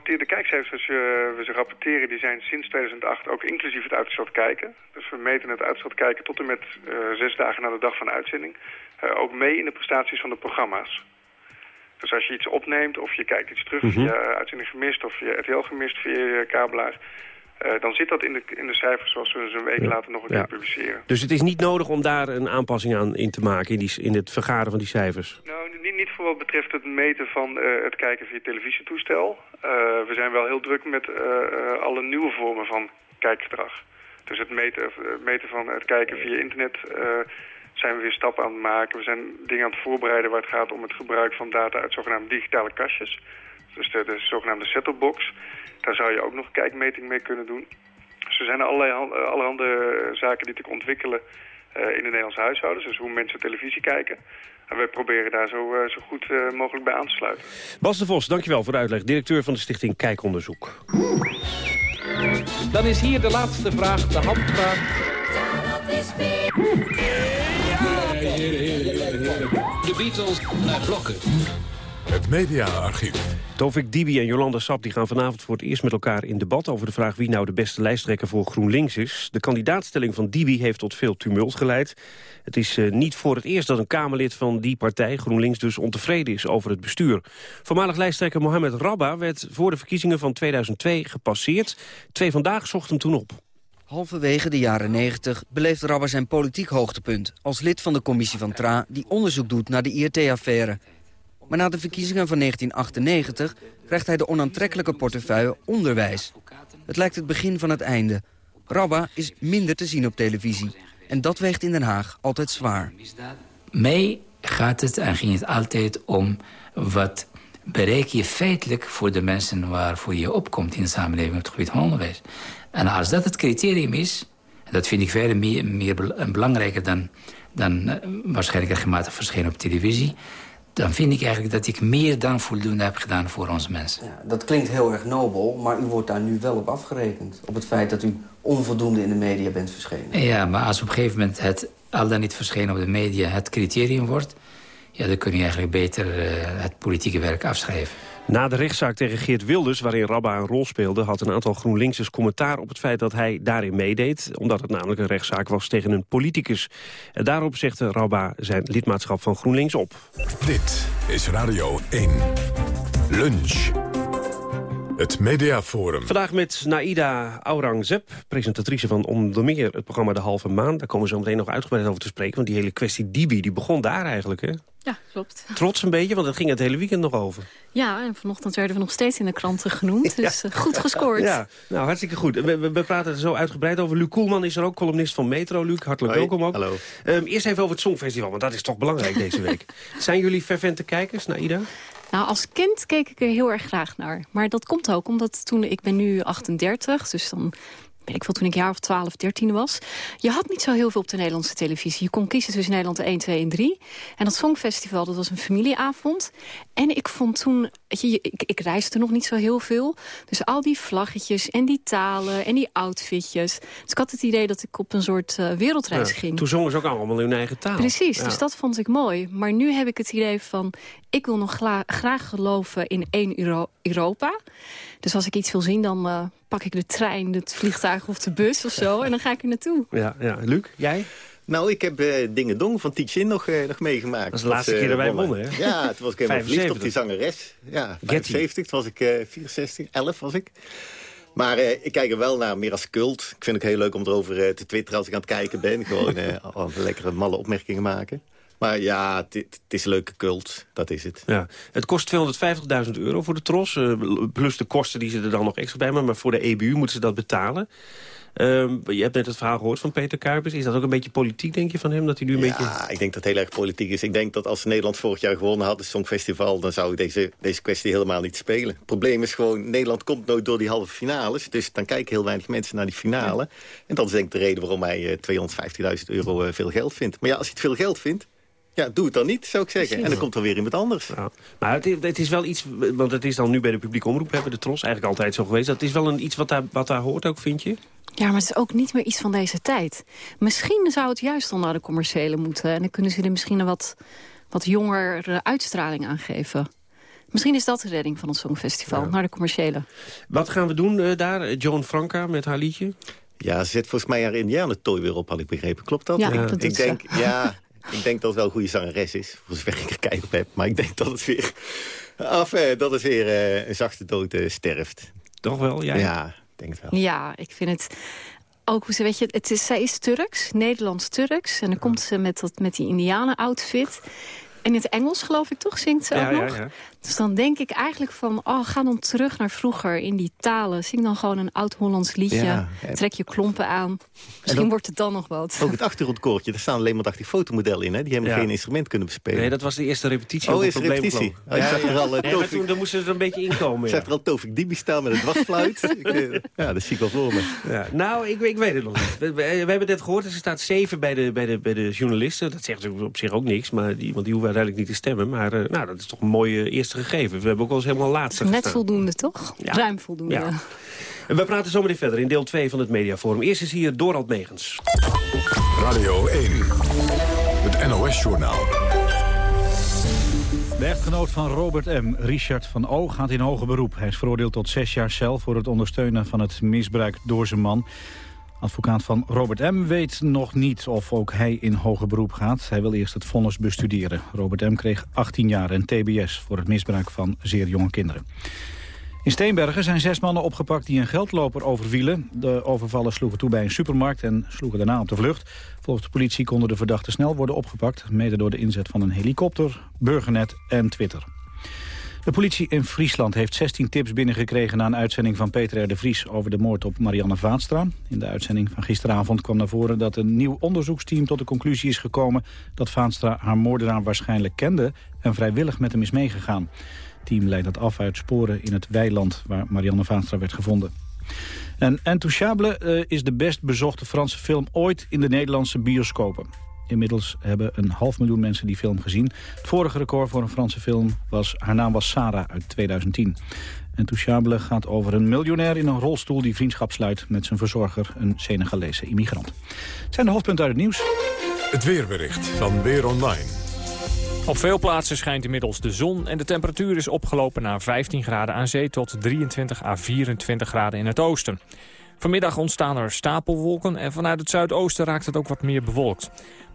de kijkcijfers als we ze rapporteren, die zijn sinds 2008 ook inclusief het uitgesteld kijken. Dus we meten het uitgesteld kijken tot en met uh, zes dagen na de dag van de uitzending. Uh, ook mee in de prestaties van de programma's. Dus als je iets opneemt of je kijkt iets terug Mhm. via uitzending gemist of via RTL gemist via je kabelaar... eh, dan zit dat in de, in de cijfers zoals we ze een week Ja. later nog een keer publiceren. Dus het is niet nodig om daar een aanpassing aan in te maken... in, die, in het vergaren van die cijfers. Nou, niet, niet voor wat betreft het meten van eh, het kijken via televisietoestel. Eh, we zijn wel heel druk met alle nieuwe vormen van kijkgedrag. Dus het meten, eh, meten van het kijken via internet zijn we weer stappen aan het maken. We zijn dingen aan het voorbereiden waar het gaat om het gebruik van data uit zogenaamde digitale kastjes. Dus de, de zogenaamde set-top-box. Daar zou je ook nog kijkmeting mee kunnen doen. Dus er zijn allerlei eh, allerhande eh, zaken die te ontwikkelen eh, in de Nederlandse huishoudens. Dus hoe mensen televisie kijken. En wij proberen daar zo, eh, zo goed mogelijk bij aan te sluiten. Bas de Vos, dankjewel voor de uitleg. Directeur van de stichting Kijkonderzoek. Dan is hier de laatste vraag, de handvraag. De Beatles naar blokken. Het mediaarchief. Tovik Dibi en Jolanda Sap die gaan vanavond voor het eerst met elkaar in debat... over de vraag wie nou de beste lijsttrekker voor GroenLinks is. De kandidaatstelling van Dibi heeft tot veel tumult geleid. Het is eh, niet voor het eerst dat een Kamerlid van die partij, GroenLinks... dus ontevreden is over het bestuur. Voormalig lijsttrekker Mohamed Rabba werd voor de verkiezingen van 2002 gepasseerd. Twee vandaag zocht hem toen op. Halverwege de jaren 90 beleeft Rabba zijn politiek hoogtepunt... als lid van de commissie van TRA die onderzoek doet naar de IRT-affaire. Maar na de verkiezingen van 1998 krijgt hij de onaantrekkelijke portefeuille onderwijs. Het lijkt het begin van het einde. Rabba is minder te zien op televisie. En dat weegt in Den Haag altijd zwaar. Mij gaat het en ging het altijd om wat bereik je feitelijk voor de mensen waarvoor je opkomt in de samenleving op het gebied van onderwijs. En als dat het criterium is, en dat vind ik verder meer, meer bel- belangrijker dan, dan eh, waarschijnlijk regelmatig verschijnen op televisie, dan vind ik eigenlijk dat ik meer dan voldoende heb gedaan voor onze mensen. Dat klinkt heel erg nobel, maar u wordt daar nu wel op afgerekend. Op het feit dat u onvoldoende in de media bent verschenen. Ja, maar als op een gegeven moment het al dan niet verschenen op de media het criterium wordt, ja, dan kun je eigenlijk beter eh, het politieke werk afschrijven. Na de rechtszaak tegen Geert Wilders, waarin Rabba een rol speelde... had een aantal GroenLinksers commentaar op het feit dat hij daarin meedeed... omdat het namelijk een rechtszaak was tegen een politicus. En daarop zegde Rabba zijn lidmaatschap van GroenLinks op. Dit is Radio 1. Lunch. Het Mediaforum. Vandaag met Naida Aurangzeb, presentatrice van onder meer het programma De Halve Maan. Daar komen we zo meteen nog uitgebreid over te spreken. Want die hele kwestie Dibi, die begon daar eigenlijk, hè? Ja, klopt. Trots een beetje, want het ging het hele weekend nog over. Ja, en vanochtend werden we nog steeds in de kranten genoemd. Dus eh, goed gescoord. Ja, nou hartstikke goed. We, we, we praten er zo uitgebreid over. Luc Koelman is er ook, columnist van Metro. Luc, hartelijk Hoi, welkom ook. hallo. Ehm, eerst even over het Songfestival, want dat is toch belangrijk deze week. Zijn jullie fervente kijkers, Naida? Nou, als kind keek ik er heel erg graag naar. Maar dat komt ook omdat toen... Ik ben nu 38, dus dan weet ik veel, toen ik jaar of 12, 13 was. Je had niet zo heel veel op de Nederlandse televisie. Je kon kiezen tussen Nederland 1, 2 en 3. En dat Songfestival, dat was een familieavond. En ik vond toen... weet Je, ik, ik reisde nog niet zo heel veel. Dus al die vlaggetjes en die talen en die outfitjes. Dus ik had het idee dat ik op een soort eh, wereldreis Ja, ging. Toen zongen ze ook allemaal hun eigen taal. Precies, Ja. dus dat vond ik mooi. Maar nu heb ik het idee van... ik wil nog graag geloven in één Euro- Europa. Dus als ik iets wil zien, dan eh, pak ik de trein, het vliegtuig of de bus of zo... en dan ga ik er naartoe. Ja, ja. Luc, jij? Nou, ik heb eh Dingen Dong van Tietjen nog, eh, nog meegemaakt. Dat is de laatste eh, keer dat wij wonnen, hè? Ja, toen was ik helemaal verliefd op 75. die zangeres. Ja, Getty. 75, toen was ik eh 64, 11 was ik. Maar eh, ik kijk er wel naar, meer als cult. Ik vind het heel leuk om erover eh, te twitteren als ik aan het kijken ben. Gewoon eh, al lekkere malle opmerkingen maken. Maar ja, het, is een leuke cult, dat is het. Ja. Het kost 250.000 euro voor de tros. eh, plus de kosten die ze er dan nog extra bij maken. Maar voor de EBU moeten ze dat betalen. Ehm, je hebt net het verhaal gehoord van Peter Kuipers. Is dat ook een beetje politiek, denk je, van hem? Dat hij nu een beetje... Ja, ik denk dat het heel erg politiek is. Ik denk dat als Nederland vorig jaar gewonnen had, het Songfestival... dan zou deze, deze kwestie helemaal niet spelen. Het probleem is gewoon, Nederland komt nooit door die halve finales. Dus dan kijken heel weinig mensen naar die finale. En dat is denk ik de reden waarom hij eh, 250.000 euro eh, veel geld vindt. Maar ja, als je het veel geld vindt, ja, doe het dan niet, zou ik zeggen. En dan komt er weer iemand anders. Ja. Maar het, is- het is wel iets, want het is dan nu bij de publieke omroep, hebben de tros eigenlijk altijd zo geweest. Dat is wel een, iets wat daar, wat daar hoort ook, vind je? Ja, maar het is ook niet meer iets van deze tijd. Misschien zou het juist dan naar de commerciële moeten. En dan kunnen ze er misschien een wat, wat jongere uitstraling aan geven. Misschien is dat de redding van het Songfestival, naar de commerciële. Wat gaan we doen eh, daar? Joan Franca met haar liedje? Ja, ze zet volgens mij haar indianentooi weer op, had ik begrepen. Klopt dat? Ja, dat ik ze. denk, ja, ik denk dat het wel een goede zangeres is. Voor zover ik er kijk op heb. Maar ik denk dat het weer, af, eh, dat het weer eh, een zachte dood eh, sterft. Toch wel, ja? Ja, denk het wel. Ja, ik vind het ook, hoe ze- weet je, het is, zij is Turks, Nederlands-Turks. En dan komt ze met, dat, met die indianen-outfit. En in het Engels, geloof ik, toch, zingt ze ook Ja, ja, nog? ja. Dus dan denk ik eigenlijk van, oh, ga dan terug naar vroeger in die talen. Zing dan gewoon een oud-Hollands liedje. Ja, en- Trek je klompen aan. Misschien wordt het dan nog wat. Ook het achtergrondkoortje, daar staan alleen maar dacht ik fotomodellen in, hè? Die hebben Ja. geen instrument kunnen bespelen. Nee, dat was de eerste repetitie. Oh, eerste probleem repetitie. Oh, ik zag er al, eh, nee, maar Tofik- toen dan moesten ze er een beetje inkomen. Ik ja. zag er al Tovik Dibi staan met een dwarsfluit. Ik, eh, ja, dat zie ik wel voor me. Ja, nou, ik, ik weet het nog niet. We, we- we hebben het net gehoord, er staat zeven bij de, bij, de, bij de journalisten. Dat zegt op zich ook niks, maar die, want die hoeven uiteindelijk niet te stemmen. Maar eh, nou, dat is toch een mooi eh, eerste gegeven. We hebben ook wel eens helemaal laatste Net gestaan. voldoende, toch? Ja. Ruim voldoende. Ja. En we praten zometeen verder in deel 2 van het Mediaforum. Eerst is hier Dorald Megens. Radio 1. Het NOS-journaal. De echtgenoot van Robert M., Richard van O., gaat in hoger beroep. Hij is veroordeeld tot zes jaar cel voor het ondersteunen van het misbruik door zijn man. Advocaat van Robert M. weet nog niet of ook hij in hoger beroep gaat. Hij wil eerst het vonnis bestuderen. Robert M. kreeg 18 jaar en tbs voor het misbruik van zeer jonge kinderen. In Steenbergen zijn zes mannen opgepakt die een geldloper overvielen. De overvallers sloegen toe bij een supermarkt en sloegen daarna op de vlucht. Volgens de politie konden de verdachten snel worden opgepakt... mede door de inzet van een helikopter, Burgernet en Twitter. De politie in Friesland heeft 16 tips binnengekregen... na een uitzending van Peter R. de Vries over de moord op Marianne Vaatstra. In de uitzending van gisteravond kwam naar voren dat een nieuw onderzoeksteam... tot de conclusie is gekomen dat Vaatstra haar moordenaar waarschijnlijk kende... en vrijwillig met hem is meegegaan. Het team leidt dat af uit sporen in het weiland waar Marianne Vaatstra werd gevonden. En Intouchable eh, is de best bezochte Franse film ooit in de Nederlandse bioscopen. Inmiddels hebben een half miljoen mensen die film gezien. Het vorige record voor een Franse film was Haar naam was Sarah uit 2010. Intouchable gaat over een miljonair in een rolstoel die vriendschap sluit met zijn verzorger, een Senegalese immigrant. Het zijn de hoofdpunten uit het nieuws. Het weerbericht van Weer Online. Op veel plaatsen schijnt inmiddels de zon en de temperatuur is opgelopen naar 15 graden aan zee tot 23 à 24 graden in het oosten. Vanmiddag ontstaan er stapelwolken en vanuit het zuidoosten raakt het ook wat meer bewolkt.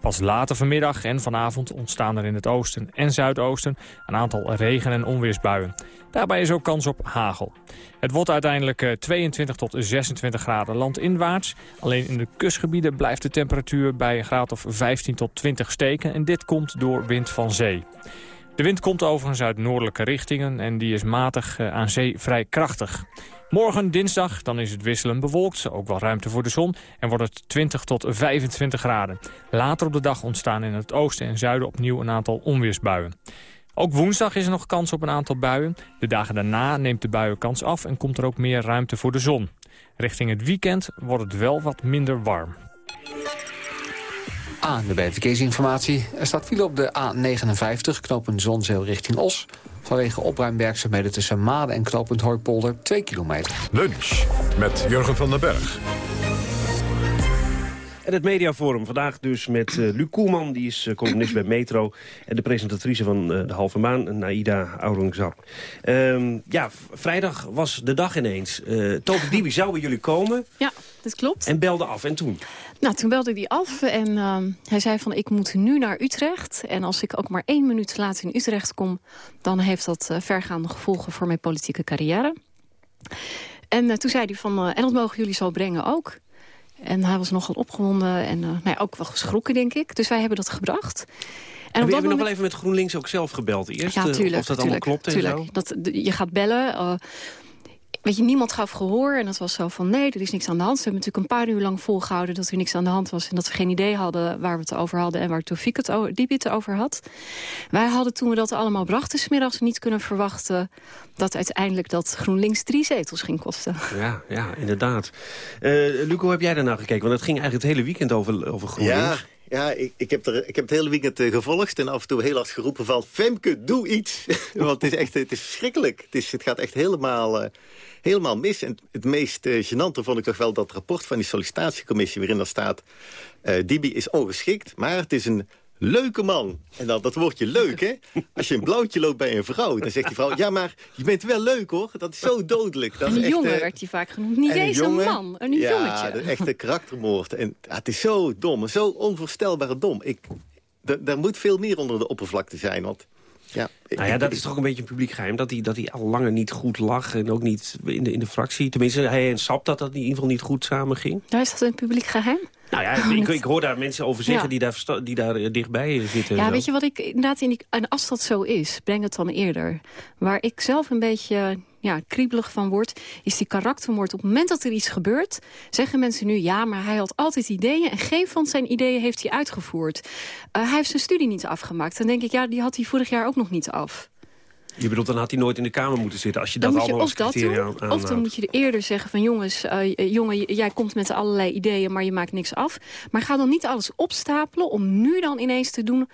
Pas later vanmiddag en vanavond ontstaan er in het oosten en zuidoosten een aantal regen- en onweersbuien. Daarbij is ook kans op hagel. Het wordt uiteindelijk eh, 22 tot 26 graden landinwaarts. Alleen in de kustgebieden blijft de temperatuur bij een graad of 15 tot 20 steken. En dit komt door wind van zee. De wind komt overigens uit noordelijke richtingen en die is matig eh, aan zee vrij krachtig. Morgen dinsdag, dan is het wisselend bewolkt, ook wel ruimte voor de zon... en wordt het 20 tot 25 graden. Later op de dag ontstaan in het oosten en zuiden opnieuw een aantal onweersbuien. Ook woensdag is er nog kans op een aantal buien. De dagen daarna neemt de buienkans af en komt er ook meer ruimte voor de zon. Richting het weekend wordt het wel wat minder warm. Aan de verkeersinformatie. Er staat file op de A59, knooppunt Zonzeel richting Os. Vanwege opruimwerkzaamheden tussen Maden en knooppunt Hooipolder 2 kilometer. Lunch met Jurgen van den Berg. En het Mediaforum vandaag dus met eh Luc Koelman, die is eh, columnist bij Metro... en de presentatrice van eh, De Halve Maan, Naida Aurangzab. Ehm, ja, vrijdag was de dag ineens. Uh, Dibi zou bij jullie komen Ja, dat klopt. en belde af. En toen? Nou, toen belde hij af en ehm, hij zei van ik moet nu naar Utrecht. En als ik ook maar één minuut later in Utrecht kom... dan heeft dat eh, vergaande gevolgen voor mijn politieke carrière. En eh, toen zei hij van, eh, en dat mogen jullie zo brengen ook. En hij was nogal opgewonden en nou ja, ook wel geschrokken, denk ik. Dus wij hebben dat gebracht. En we hebben nog wel even met GroenLinks ook zelf gebeld eerst. ja, tuurlijk. of dat tuurlijk, allemaal klopt en tuurlijk. zo. Dat, je gaat bellen. Weet je, niemand gaf gehoor. En dat was zo van, nee, er is niks aan de hand. Ze hebben natuurlijk een paar uur lang volgehouden dat er niks aan de hand was. En dat we geen idee hadden waar we het over hadden... en waar Tofik het Dibi het over had. Wij hadden toen we dat allemaal brachten... 's middags niet kunnen verwachten dat uiteindelijk dat GroenLinks drie zetels ging kosten. Ja, ja, inderdaad. Eh Luc, hoe heb jij daarna gekeken? Want het ging eigenlijk het hele weekend over, over GroenLinks. Ja, ja ik, ik, heb er, ik heb het hele weekend eh, gevolgd en af en toe heel hard geroepen van... Femke, doe iets! Want het is echt het is verschrikkelijk. Het, is, het gaat echt helemaal, eh, helemaal mis. En het meest uh, gênante vond ik toch wel dat rapport van die sollicitatiecommissie... waarin er staat, Dibi is ongeschikt, maar het is een leuke man. En dan dat woordje leuk, hè? Als je een blauwtje loopt bij een vrouw, dan zegt die vrouw... ja, maar je bent wel leuk, hoor. Dat is zo dodelijk. Dat een is echt, jongen uh, werd hij vaak genoemd. Niet en eens een, jongen, man, een ja, jongetje. dat is echt een karaktermoord. En ja, het is zo dom, zo onvoorstelbaar dom. Ik, daar moet veel meer onder de oppervlakte zijn, want... Ja, Nou ja, dat is toch ook een beetje een publiek geheim. Dat hij, dat hij al langer niet goed lag en ook niet in de, in de fractie. Tenminste, hij en Sap dat dat in ieder geval niet goed samenging. Daar is dat een publiek geheim? Nou ja, ik, ik hoor daar mensen over zeggen Ja. die, daar, die daar eh, dichtbij zitten. en Ja, weet je wat ik inderdaad in die, en als dat zo is, breng het dan eerder. Waar ik zelf een beetje ja, kriebelig van word, is die karaktermoord. Op het moment dat er iets gebeurt, zeggen mensen nu... ja, maar hij had altijd ideeën en geen van zijn ideeën heeft hij uitgevoerd. Eh, hij heeft zijn studie niet afgemaakt. Dan denk ik, ja, die had hij vorig jaar ook nog niet af. Je bedoelt, dan had hij nooit in de Kamer moeten zitten... als je Dan dat moet je allemaal of als dat doen, of dan moet je er eerder zeggen van... jongens, eh, eh, jongen, jij komt met allerlei ideeën, maar je maakt niks af. Maar ga dan niet alles opstapelen om nu dan ineens te doen...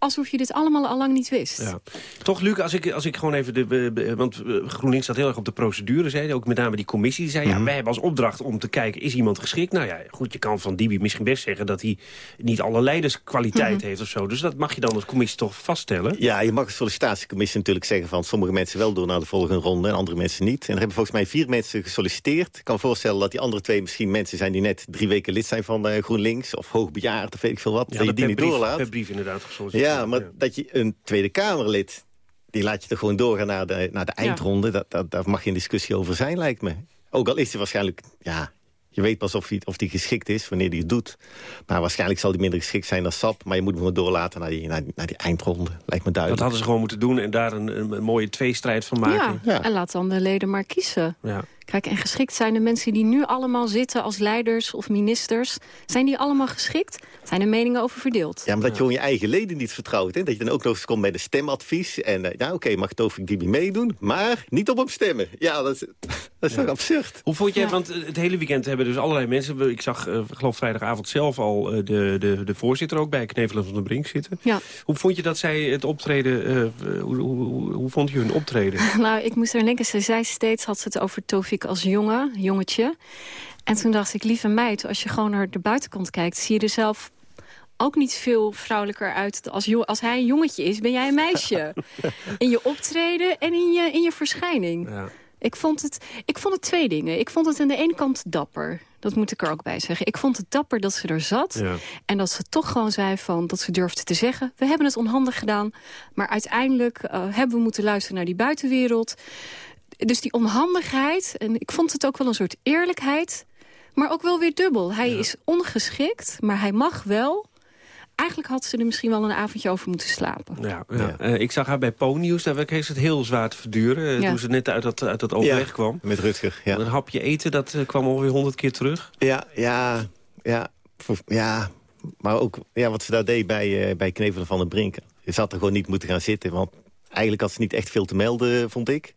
alsof je dit allemaal al lang niet wist. Ja. Toch, Luc, als ik, als ik gewoon even... De, want eh, GroenLinks staat heel erg op de procedure, zei. Ook met name die commissie. Die zei, Mhm. ja, wij hebben als opdracht om te kijken... is iemand geschikt? Nou ja, goed, je kan van Dibi misschien best zeggen... dat hij niet alle leiderskwaliteit Mhm. heeft of zo. Dus dat mag je dan als commissie toch vaststellen? Ja, je mag als sollicitatiecommissie natuurlijk zeggen van sommige mensen wel door naar de volgende ronde en andere mensen niet. En er hebben volgens mij vier mensen gesolliciteerd. Ik kan me voorstellen dat die andere twee misschien mensen zijn die net drie weken lid zijn van eh, GroenLinks of hoogbejaard of weet ik veel wat. Ja, dat je die per niet brief, doorlaat. per brief inderdaad gesolliciteerd. Ja, maar dat je een Tweede Kamerlid, die laat je toch gewoon doorgaan naar de, naar de Ja. eindronde. Dat, dat, daar mag geen discussie over zijn, lijkt me. Ook al is hij waarschijnlijk, ja, je weet pas of hij of die geschikt is wanneer hij het doet. Maar waarschijnlijk zal hij minder geschikt zijn dan SAP. Maar je moet hem gewoon doorlaten naar die, naar, die- naar die eindronde, lijkt me Dat duidelijk. hadden ze gewoon moeten doen en daar een, een, een mooie tweestrijd van maken. Ja, en laat dan de leden maar kiezen. Ja. Kijk, en geschikt zijn de mensen die nu allemaal zitten als leiders of ministers. Zijn die allemaal geschikt? Zijn er meningen over verdeeld? Ja, maar dat je gewoon je eigen leden niet vertrouwt. Hè? Dat je dan ook nog eens komt met een stemadvies. En uh, nou oké, mag Tovik Dibi meedoen, maar niet op hem stemmen. Ja, dat is, dat is toch absurd. Hoe vond jij, want het hele weekend hebben dus allerlei mensen... Ik zag, uh, ik geloof vrijdagavond zelf al uh, de, de, de voorzitter ook bij Knevelen van de Brink zitten. Ja. Hoe vond je dat zij het optreden... Uh, hoe, hoe, hoe, hoe, vond je hun optreden? nou, ik moest er denken, ze zei steeds, had ze het over Tovik als jongen, jongetje. En toen dacht ik, lieve meid, als je gewoon naar de buitenkant kijkt... zie je er zelf ook niet veel vrouwelijker uit. Als, als hij een jongetje is, ben jij een meisje. in je optreden en in je, in je verschijning. Ja. Ik, vond het, ik vond het twee dingen. Ik vond het aan de ene kant dapper. Dat moet ik er ook bij zeggen. Ik vond het dapper dat ze er zat. Ja. En dat ze toch gewoon zei van, dat ze durfde te zeggen... we hebben het onhandig gedaan. Maar uiteindelijk uh, hebben we moeten luisteren naar die buitenwereld. Dus die onhandigheid. En ik vond het ook wel een soort eerlijkheid. Maar ook wel weer dubbel. Hij ja. is ongeschikt, maar hij mag wel eigenlijk had ze er misschien wel een avondje over moeten slapen. Ja, ja. Uh, ik zag haar bij Po-nieuws, daar heeft ze het heel zwaar te verduren. Ja. Toen ze net uit dat, uit dat overleg ja, kwam. Met Rutger, ja. Een hapje eten, dat uh, kwam ongeveer honderd keer terug. Ja, ja, ja. ja. Maar ook ja, wat ze daar deed bij, uh, bij Knevelen van den Brink. Ze had er gewoon niet moeten gaan zitten. Want eigenlijk had ze niet echt veel te melden, vond ik.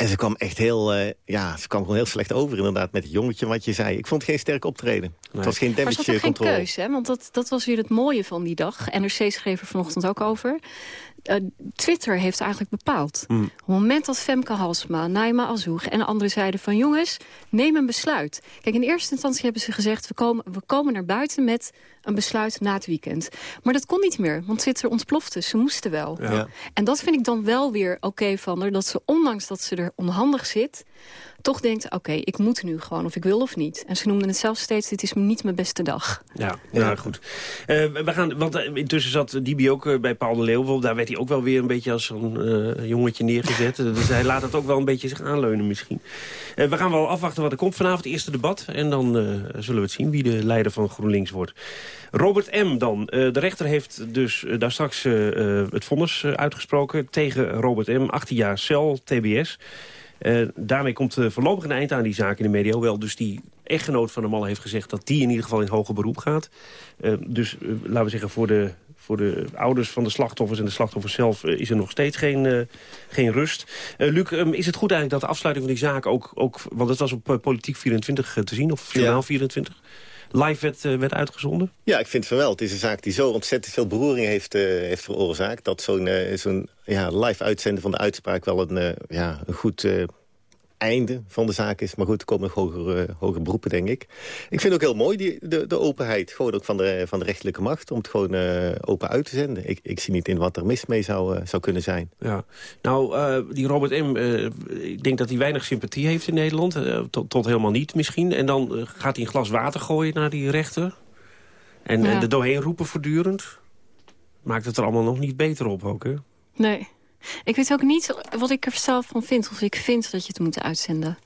En ze kwam echt heel, uh, ja, ze kwam gewoon heel slecht over inderdaad met het jongetje wat je zei. Ik vond het geen sterk optreden. Nee. Het was geen damage Maar ze had control. geen keus, hè? want dat, dat was weer het mooie van die dag. NRC schreef er vanochtend ook over. Uh, Twitter heeft eigenlijk bepaald. Mm. Op het moment dat Femke Halsma, Naima Azoug en anderen zeiden van... jongens, neem een besluit. Kijk, in eerste instantie hebben ze gezegd... we komen, we komen naar buiten met een besluit na het weekend. Maar dat kon niet meer, want Twitter ontplofte. Ze moesten wel. Ja. En dat vind ik dan wel weer oké okay van haar... dat ze, ondanks dat ze er onhandig zit toch denkt, oké, okay, ik moet nu gewoon, of ik wil of niet. En ze noemden het zelf steeds, dit is niet mijn beste dag. Ja, ja. Nou, goed. Uh, we gaan, want uh, intussen zat Dibi ook uh, bij Paul de Leeuw. Daar werd hij ook wel weer een beetje als zo'n jongetje neergezet. dus hij laat het ook wel een beetje zich aanleunen misschien. we gaan wel afwachten wat er komt vanavond, het eerste debat. En dan zullen we het zien wie de leider van GroenLinks wordt. Robert M. dan. de rechter heeft dus daar straks het vonnis uitgesproken tegen Robert M. 18 jaar cel, TBS. Uh, daarmee komt uh, voorlopig een eind aan die zaak in de media. Hoewel dus die echtgenoot van de man heeft gezegd... dat die in ieder geval in hoger beroep gaat. Uh, dus laten we zeggen, voor de, voor de ouders van de slachtoffers... en de slachtoffers zelf is er nog steeds geen, geen rust. Luc, um, is het goed eigenlijk dat de afsluiting van die zaak ook... ook want het was op Politiek 24 te zien, of Journaal ja. 24 live werd, uh, werd uitgezonden? Ja, ik vind van wel. Het is een zaak die zo ontzettend veel beroering heeft, uh, heeft veroorzaakt... dat zo'n uh, zo'n ja, live uitzenden van de uitspraak wel een, ja, een goed einde van de zaak is. Maar goed, er komen nog hogere, hogere beroepen, denk ik. Ik vind ook heel mooi die, de, de openheid. Gewoon ook van de, van de rechterlijke macht. Om het gewoon open uit te zenden. Ik, ik zie niet in wat er mis mee zou, zou kunnen zijn. Ja. Nou, die Robert M., ik denk dat hij weinig sympathie heeft in Nederland. tot, tot helemaal niet misschien. En dan gaat hij een glas water gooien naar die rechter. En, Ja. en er doorheen roepen voortdurend. Maakt het er allemaal nog niet beter op ook, hè? Nee. Ik weet ook niet wat ik er zelf van vind. Of ik vind dat je het moet uitzenden.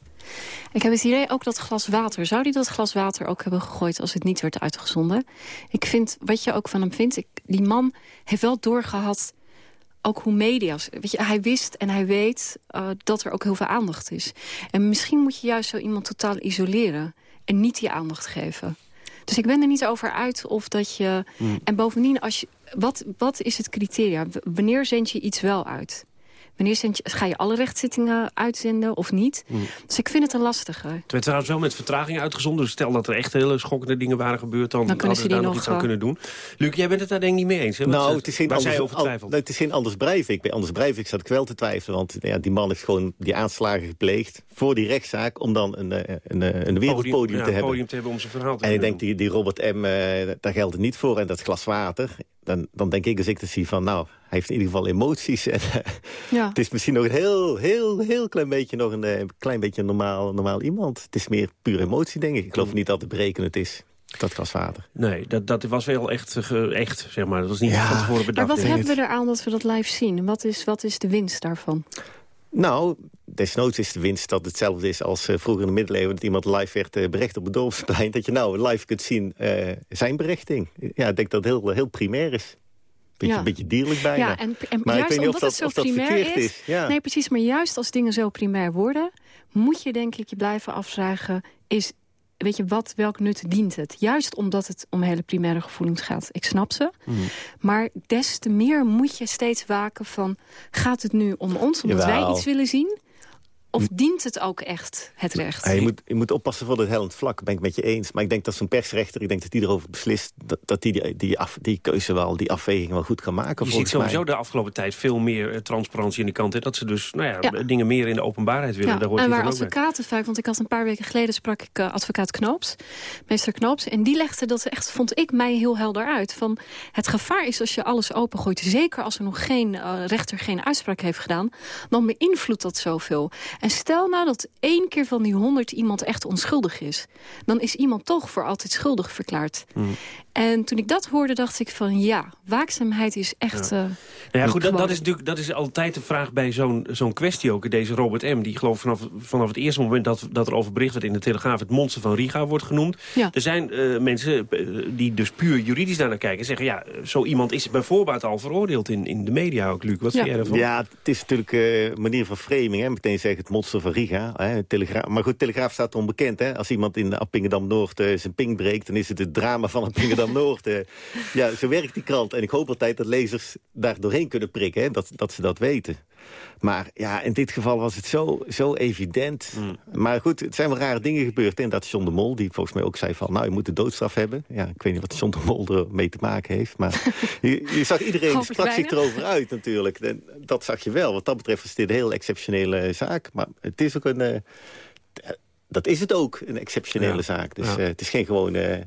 Ik heb het idee ook dat glas water... zou die dat glas water ook hebben gegooid als het niet werd uitgezonden? Ik vind, wat je ook van hem vindt... Ik, die man heeft wel doorgehad ook hoe media's... Weet je, hij wist en hij weet uh, dat er ook heel veel aandacht is. En misschien moet je juist zo iemand totaal isoleren... en niet die aandacht geven. Dus ik ben er niet over uit of dat je... Mm. En bovendien, als je, wat, wat is het criteria? Wanneer zend je iets wel uit? Wanneer je, ga je alle rechtszittingen uitzenden of niet? Mm. Dus ik vind het een lastige. Het werd trouwens wel met vertraging uitgezonden. Dus stel dat er echt hele schokkende dingen waren gebeurd... dan, dan hadden ze daar nog iets aan kunnen doen. Luc, jij bent het daar denk ik niet mee eens. Hè? Nou, het is geen anders, over al, het is geen Anders Breivik. Bij Anders Breivik zat ik wel te twijfelen. Want ja, die man heeft gewoon die aanslagen gepleegd... voor die rechtszaak om dan een, een, een, een wereldpodium ja, te hebben. podium te hebben om zijn verhaal te En ik denk, die, die Robert M., uh, daar geldt het niet voor. En dat glas water dan, dan denk ik als ik te zie van, nou, hij heeft in ieder geval emoties. En, ja. Het is misschien nog een heel, heel, heel klein beetje nog een, een klein beetje normaal, normaal iemand. Het is meer puur emotie, denk ik. Ik geloof mm. niet dat het berekenend is. Dat graswater. Nee, dat, dat was wel echt, echt, zeg maar. Dat was niet ja. van tevoren bedacht. Maar wat hebben we eraan dat we dat live zien? Wat is, wat is de winst daarvan? Nou, desnoods is de winst dat hetzelfde is als uh, vroeger in de middeleeuwen... dat iemand live werd uh, bericht op het dorpsplein. Dat je nou live kunt zien uh, zijn berichting. Ja, ik denk dat het heel, heel primair is. Beetje, ja. beetje dierlijk bijna. Ja, en, en maar juist ik weet niet of dat, het zo of dat primair is. is. Ja. Nee, precies. Maar juist als dingen zo primair worden... moet je denk ik je blijven afvragen... is weet je, wat, welk nut dient het? Juist omdat het om hele primaire gevoelens gaat. Ik snap ze. Mm. Maar des te meer moet je steeds waken van... gaat het nu om ons, omdat Jawel. wij iets willen zien? Of dient het ook echt, het recht? Ja, je, moet, je moet oppassen voor het hellend vlak, ben ik met je eens. Maar ik denk dat zo'n persrechter, ik denk dat die erover beslist... dat, dat die, die, die, af, die keuze wel, die afweging wel goed kan maken. Je ziet sowieso mij. de afgelopen tijd veel meer uh, transparantie in de kant. Hè, dat ze dus nou ja, ja. dingen meer in de openbaarheid willen. Ja, Daar hoort en waar advocaten vaak, want ik had een paar weken geleden... sprak ik uh, advocaat Knoops, meester Knoops... en die legde dat echt, vond ik, mij heel helder uit. Van het gevaar is als je alles opengooit... zeker als er nog geen uh, rechter geen uitspraak heeft gedaan... dan beïnvloedt dat zoveel. En stel nou dat één keer van die honderd iemand echt onschuldig is... dan is iemand toch voor altijd schuldig verklaard. Mm. En toen ik dat hoorde, dacht ik van ja, waakzaamheid is echt... Ja, uh, nou ja goed, dat, dat, is natuurlijk dat is altijd de vraag bij zo'n zo'n kwestie ook. Deze Robert M., die geloof vanaf, vanaf het eerste moment dat, dat er over bericht werd in de Telegraaf... het monster van Riga wordt genoemd. Ja. Er zijn uh, mensen uh, die dus puur juridisch daar naar kijken... en zeggen, ja, zo iemand is bij voorbaat al veroordeeld in, in de media ook, Luc. Wat ja. vind jij ervan? Ja, het is natuurlijk een manier van framing, hè. Meteen zeggen het monster van Riga. Hè. Telegraaf. Maar goed, Telegraaf staat onbekend, hè. Als iemand in Appingedam-Noord zijn ping breekt... dan is het het drama van Appingedam Noord. Uh, ja, zo werkt die krant. En ik hoop altijd dat lezers daar doorheen kunnen prikken. Hè, dat, dat ze dat weten. Maar ja, in dit geval was het zo, zo evident. Mm. Maar goed, het zijn wel rare dingen gebeurd. En dat John de Mol, die volgens mij ook zei van... nou, je moet de doodstraf hebben. Ja, ik weet niet wat John de Mol er mee te maken heeft. Maar je, je zag iedereen sprak zich erover uit natuurlijk. En dat zag je wel. Wat dat betreft is dit een heel exceptionele zaak. Maar het is ook een... Uh, dat is het ook, een exceptionele ja. zaak. Dus ja. uh, het is geen gewone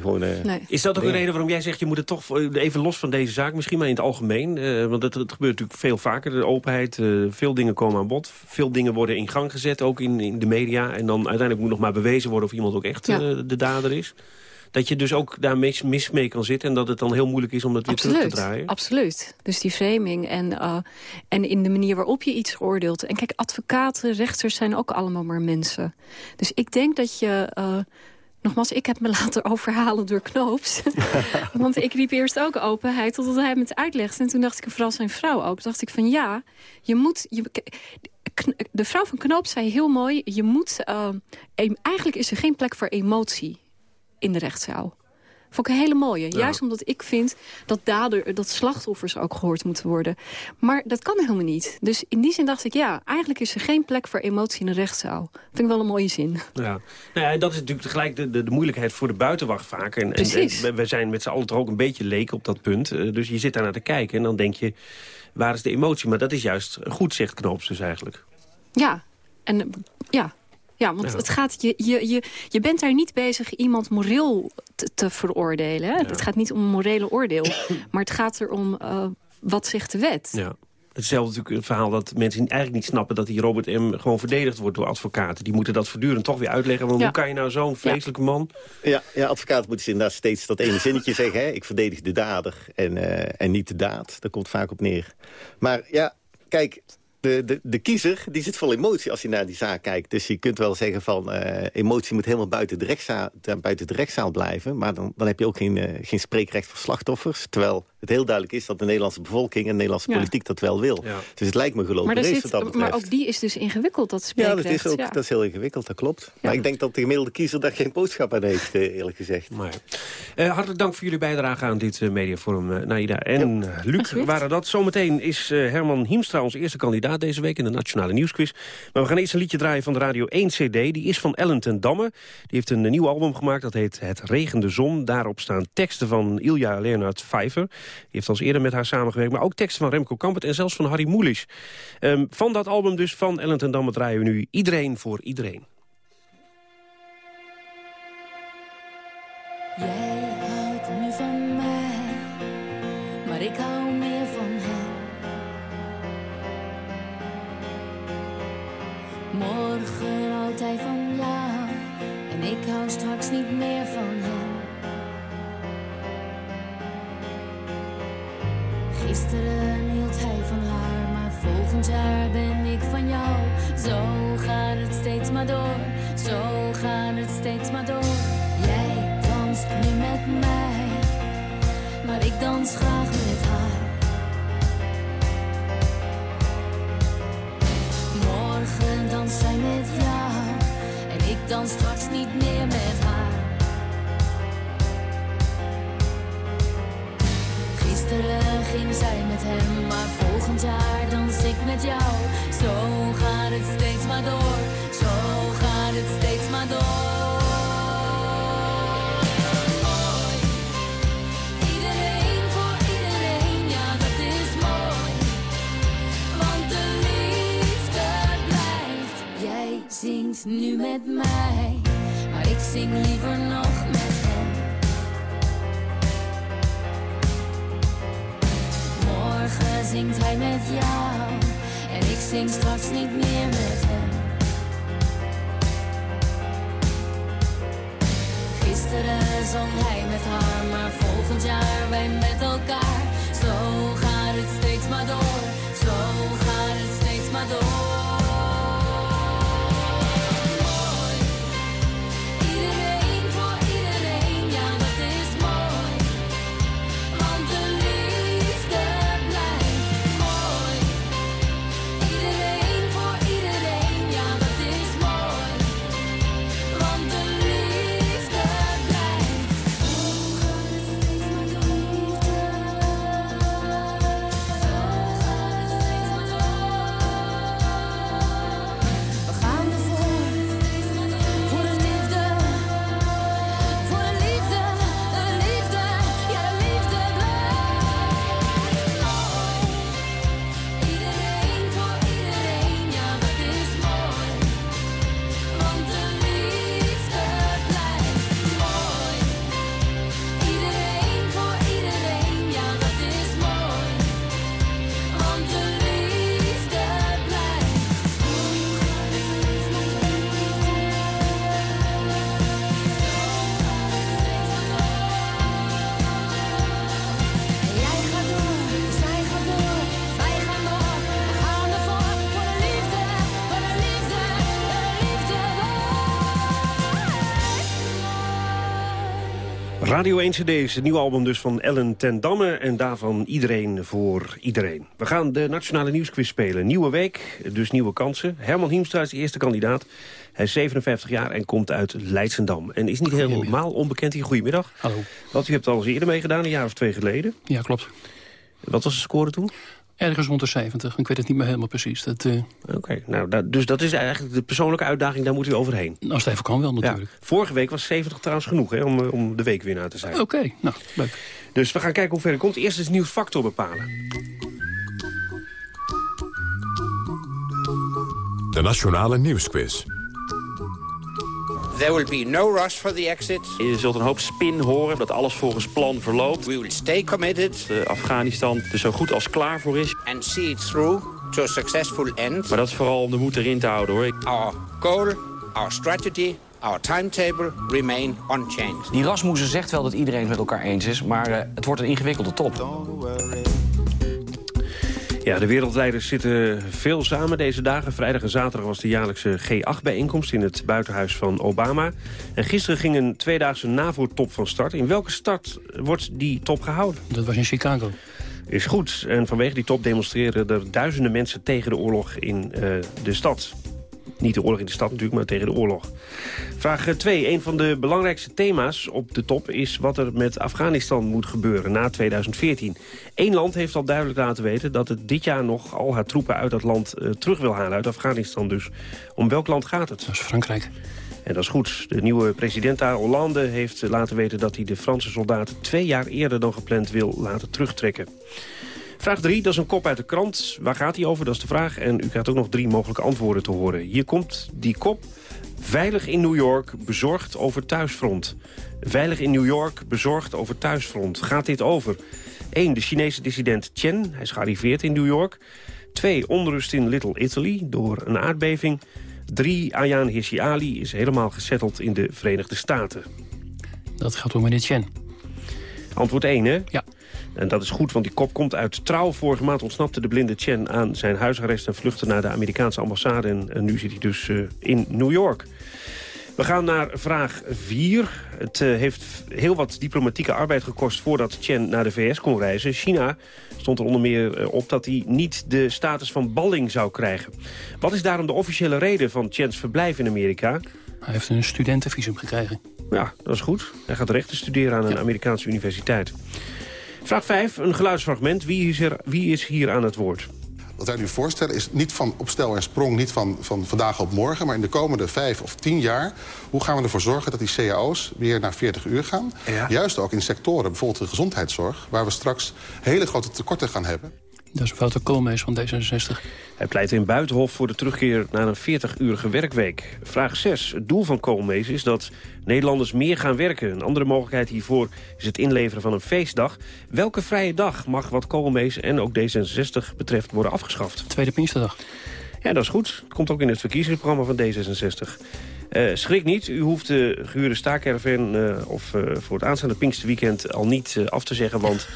nee. Is dat ook een reden waarom jij zegt... je moet het toch even los van deze zaak, misschien maar in het algemeen... Uh, want het, het, gebeurt natuurlijk veel vaker, de openheid. Uh, veel dingen komen aan bod. Veel dingen worden in gang gezet, ook in, in de media. En dan uiteindelijk moet nog maar bewezen worden... of iemand ook echt ja. uh, de dader is dat je dus ook daar mis, mis mee kan zitten... en dat het dan heel moeilijk is om dat weer absoluut, terug te draaien? Absoluut. Dus die framing en, uh, en in de manier waarop je iets oordeelt. En kijk, advocaten, rechters zijn ook allemaal maar mensen. Dus ik denk dat je... Uh, Nogmaals, ik heb me laten overhalen door Knoops. Want ik riep eerst ook openheid totdat hij me het uitlegde. En toen dacht ik, vooral zijn vrouw ook, dacht ik van ja, je moet... Je, de vrouw van Knoops zei heel mooi, je moet... Uh, eigenlijk is er geen plek voor emotie in de rechtszaal. Vond ik een hele mooie. Ja. Juist omdat ik vind dat, dader, dat slachtoffers ook gehoord moeten worden. Maar dat kan helemaal niet. Dus in die zin dacht ik, ja, eigenlijk is er geen plek voor emotie in de rechtszaal. Vind ik wel een mooie zin. Ja, nou ja dat is natuurlijk tegelijk de, de, de moeilijkheid voor de buitenwacht vaak. En, Precies. En, we zijn met z'n allen toch ook een beetje leek op dat punt. Uh, dus je zit daar naar te kijken en dan denk je, waar is de emotie? Maar dat is juist goed, zegt dus eigenlijk. Ja, en ja, ja, want Het gaat, je, je, je, je bent daar niet bezig iemand moreel te, te veroordelen. Hè? Het gaat niet om een morele oordeel. maar het gaat erom uh, wat zegt de wet. Ja. Hetzelfde natuurlijk het verhaal dat mensen eigenlijk niet snappen... dat die Robert M. gewoon verdedigd wordt door advocaten. Die moeten dat voortdurend toch weer uitleggen. Want Ja. hoe kan je nou zo'n vreselijke man... Ja, ja, advocaten moeten inderdaad steeds dat ene zinnetje zeggen. Hè? Ik verdedig de dader en, eh, en niet de daad. Daar komt vaak op neer. Maar ja, kijk, de, de, de kiezer die zit vol emotie als hij naar die zaak kijkt. Dus je kunt wel zeggen van eh, emotie moet helemaal buiten de rechtszaal, buiten de rechtszaal blijven. Maar dan, dan heb je ook geen, eh, geen spreekrecht voor slachtoffers. Terwijl het heel duidelijk is dat de Nederlandse bevolking en de Nederlandse Ja. politiek dat wel wil. Dus het lijkt me gelopen Maar, zit, dat maar ook die is dus ingewikkeld, dat Ja, spreekrecht. dat is, ook, Ja. dat is heel ingewikkeld, dat klopt. Maar ik denk dat de gemiddelde kiezer daar geen boodschap aan heeft, eh, eerlijk gezegd. Eh, hartelijk dank voor jullie bijdrage aan dit eh, mediaforum, Naida en Luc. Waren dat. Zometeen is Herman Hiemstra onze eerste kandidaat deze week in de Nationale Nieuwsquiz. Maar we gaan eerst een liedje draaien van de Radio 1 CD. Die is van Ellen ten Damme. Die heeft een nieuw album gemaakt, dat heet Het Regende Zon. Daarop staan teksten van Ilja Leonard Pfeiffer. Die heeft al eerder met haar samengewerkt. Maar ook teksten van Remco Kampert en zelfs van Harry Moelis. Ehm, van dat album dus, van Ellen ten Damme, draaien we nu Iedereen voor Iedereen. Radio 1 CD's, het nieuwe album dus van Ellen ten Damme... en daarvan Iedereen voor Iedereen. We gaan de Nationale Nieuwsquiz spelen. Nieuwe week, dus nieuwe kansen. Herman Hiemstra is de eerste kandidaat. Hij is 57 jaar en komt uit Leidsendam. En is niet helemaal onbekend hier. Goedemiddag. Hallo. Want u hebt al eens eerder meegedaan, een jaar of twee geleden. Ja, klopt. Wat was de score toen? Ergens rond de 70. Ik weet het niet meer helemaal precies. Dat, eh, Oké, nou, dus dat is eigenlijk de persoonlijke uitdaging. Daar moet u overheen. Als het even kan wel natuurlijk. Vorige week was 70 trouwens genoeg hè, om, eh, om de weekwinnaar te zijn. Oké, nou, leuk. Dus we gaan kijken hoe ver het komt. Eerst is nieuwsfactor bepalen. De Nationale Nieuwsquiz. There will be no rush for the exit. Je zult een hoop spin horen dat alles volgens plan verloopt. We will stay committed. Afghanistan er zo goed als klaar voor is. And see it through to a successful end. Maar dat is vooral om de moed erin te houden hoor. Our goal, our strategy, our timetable remain unchanged. Die Rasmussen zegt wel dat iedereen het met elkaar eens is, maar uh, het wordt een ingewikkelde top. Ja, de wereldleiders zitten veel samen deze dagen. Vrijdag en zaterdag was de jaarlijkse G8-bijeenkomst in het buitenhuis van Obama. En gisteren ging een tweedaagse NAVO-top van start. In welke stad wordt die top gehouden? Dat was in Chicago. Is goed. En vanwege die top demonstreren er duizenden mensen tegen de oorlog in uh, de stad. Niet de oorlog in de stad natuurlijk, maar tegen de oorlog. Vraag 2. Een van de belangrijkste thema's op de top is wat er met Afghanistan moet gebeuren na 2014. Eén land heeft al duidelijk laten weten dat het dit jaar nog al haar troepen uit dat land uh, terug wil halen, uit Afghanistan dus. Om welk land gaat het? Dat is Frankrijk. En dat is goed. De nieuwe president daar, Hollande, heeft laten weten dat hij de Franse soldaten twee jaar eerder dan gepland wil laten terugtrekken. Vraag 3, dat is een kop uit de krant. Waar gaat hij over? Dat is de vraag. En u krijgt ook nog drie mogelijke antwoorden te horen. Hier komt die kop. Veilig in New York, bezorgd over thuisfront. Veilig in New York, bezorgd over thuisfront. Gaat dit over? 1. De Chinese dissident Chen. Hij is gearriveerd in New York. 2. Onrust in Little Italy door een aardbeving. 3. Ayaan Hirsi Ali is helemaal gesetteld in de Verenigde Staten. Dat gaat om meneer Chen. Antwoord 1, hè? Ja. En dat is goed, want die kop komt uit trouw. Vorige maand ontsnapte de blinde Chen aan zijn huisarrest... en vluchtte naar de Amerikaanse ambassade. En, en nu zit hij dus uh, in New York. We gaan naar vraag 4. Het uh, heeft heel wat diplomatieke arbeid gekost voordat Chen naar de VS kon reizen. China stond er onder meer uh, op dat hij niet de status van balling zou krijgen. Wat is daarom de officiële reden van Chens verblijf in Amerika? Hij heeft een studentenvisum gekregen. Ja, dat is goed. Hij gaat rechten studeren aan een. Amerikaanse universiteit. Vraag 5, een geluidsfragment. Wie is, er, wie is hier aan het woord? Wat wij nu voorstellen is niet van op stel en sprong, niet van, van vandaag op morgen... maar in de komende vijf of tien jaar... hoe gaan we ervoor zorgen dat die cao's weer naar 40 uur gaan? Ja. Juist ook in sectoren, bijvoorbeeld de gezondheidszorg... waar we straks hele grote tekorten gaan hebben. Dat is Wouter Koolmees van D66. Hij pleit in Buitenhof voor de terugkeer naar een 40-urige werkweek. Vraag 6. Het doel van Koolmees is dat Nederlanders meer gaan werken. Een andere mogelijkheid hiervoor is het inleveren van een feestdag. Welke vrije dag mag wat Koolmees en ook D66 betreft worden afgeschaft? Tweede Pinksterdag. Ja, dat is goed. Het komt ook in het verkiezingsprogramma van D66. Uh, schrik niet, u hoeft de gehuurde staakerven uh, of uh, voor het aanstaande Pinksterweekend al niet af te zeggen, want...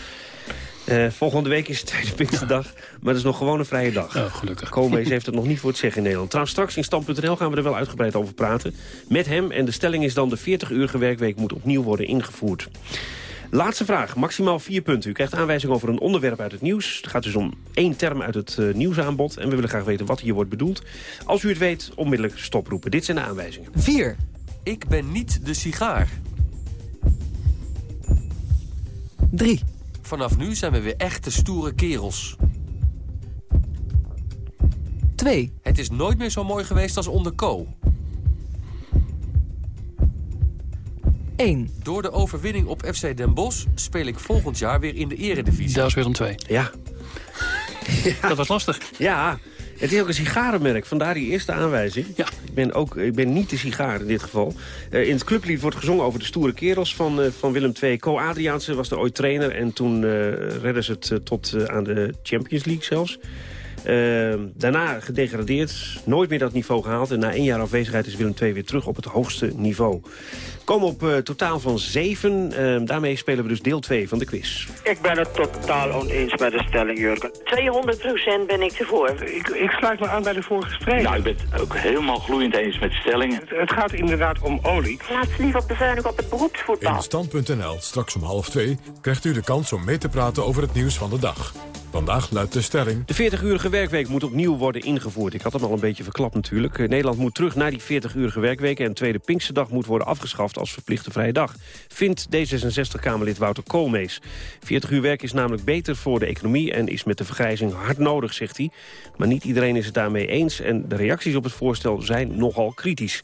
Uh, volgende week is het tweede Pinksterdag, maar dat is nog gewoon een vrije dag. Oh, gelukkig. Koolmees heeft het nog niet voor het zeggen in Nederland. Trouwens, straks in Stand.nl gaan we er wel uitgebreid over praten. Met hem en de stelling is dan de 40-uurige werkweek moet opnieuw worden ingevoerd. Laatste vraag, maximaal vier punten. U krijgt aanwijzing over een onderwerp uit het nieuws. Het gaat dus om één term uit het uh, nieuwsaanbod. En we willen graag weten wat hier wordt bedoeld. Als u het weet, onmiddellijk stoproepen. Dit zijn de aanwijzingen. 4. Ik ben niet de sigaar. 3. Vanaf nu zijn we weer echte stoere kerels. 2. Het is nooit meer zo mooi geweest als onder Co. 1. Door de overwinning op FC Den Bosch speel ik volgend jaar weer in de eredivisie. Dat is weer om 2. Ja. ja. Dat was lastig. Ja, het is ook een sigarenmerk, vandaar die eerste aanwijzing. Ja. Ben, ook, ik ben niet de sigaar in dit geval. Uh, in het clublied wordt gezongen over de stoere kerels van, uh, van Willem II. Co Adriaanse was er ooit trainer en toen uh, redden ze het tot aan de Champions League zelfs. daarna gedegradeerd, nooit meer dat niveau gehaald. En na één jaar afwezigheid is Willem II weer terug op het hoogste niveau. We komen op uh, totaal van zeven. Uh, daarmee spelen we dus deel 2 van de quiz. Ik ben het totaal oneens met de stelling, Jurgen. 200% ben ik ervoor. Ik, ik sluit me aan bij de vorige spreker. Nou, ik ben het ook helemaal gloeiend eens met de stellingen. Het, het gaat inderdaad om olie. Laat ze liever bezuinigen op het beroepsvoetbal. In Stand.nl, straks om half twee, krijgt u de kans om mee te praten over het nieuws van de dag. Vandaag luidt de stelling... De 40-urige werkweek moet opnieuw worden ingevoerd. Ik had hem al een beetje verklapt natuurlijk. Nederland moet terug naar die 40-urige werkweek... en tweede Pinksterdag moet worden afgeschaft als verplichte vrije dag. Vindt D66-Kamerlid Wouter Koolmees. 40 uur werk is namelijk beter voor de economie... en is met de vergrijzing hard nodig, zegt hij. Maar niet iedereen is het daarmee eens... en de reacties op het voorstel zijn nogal kritisch.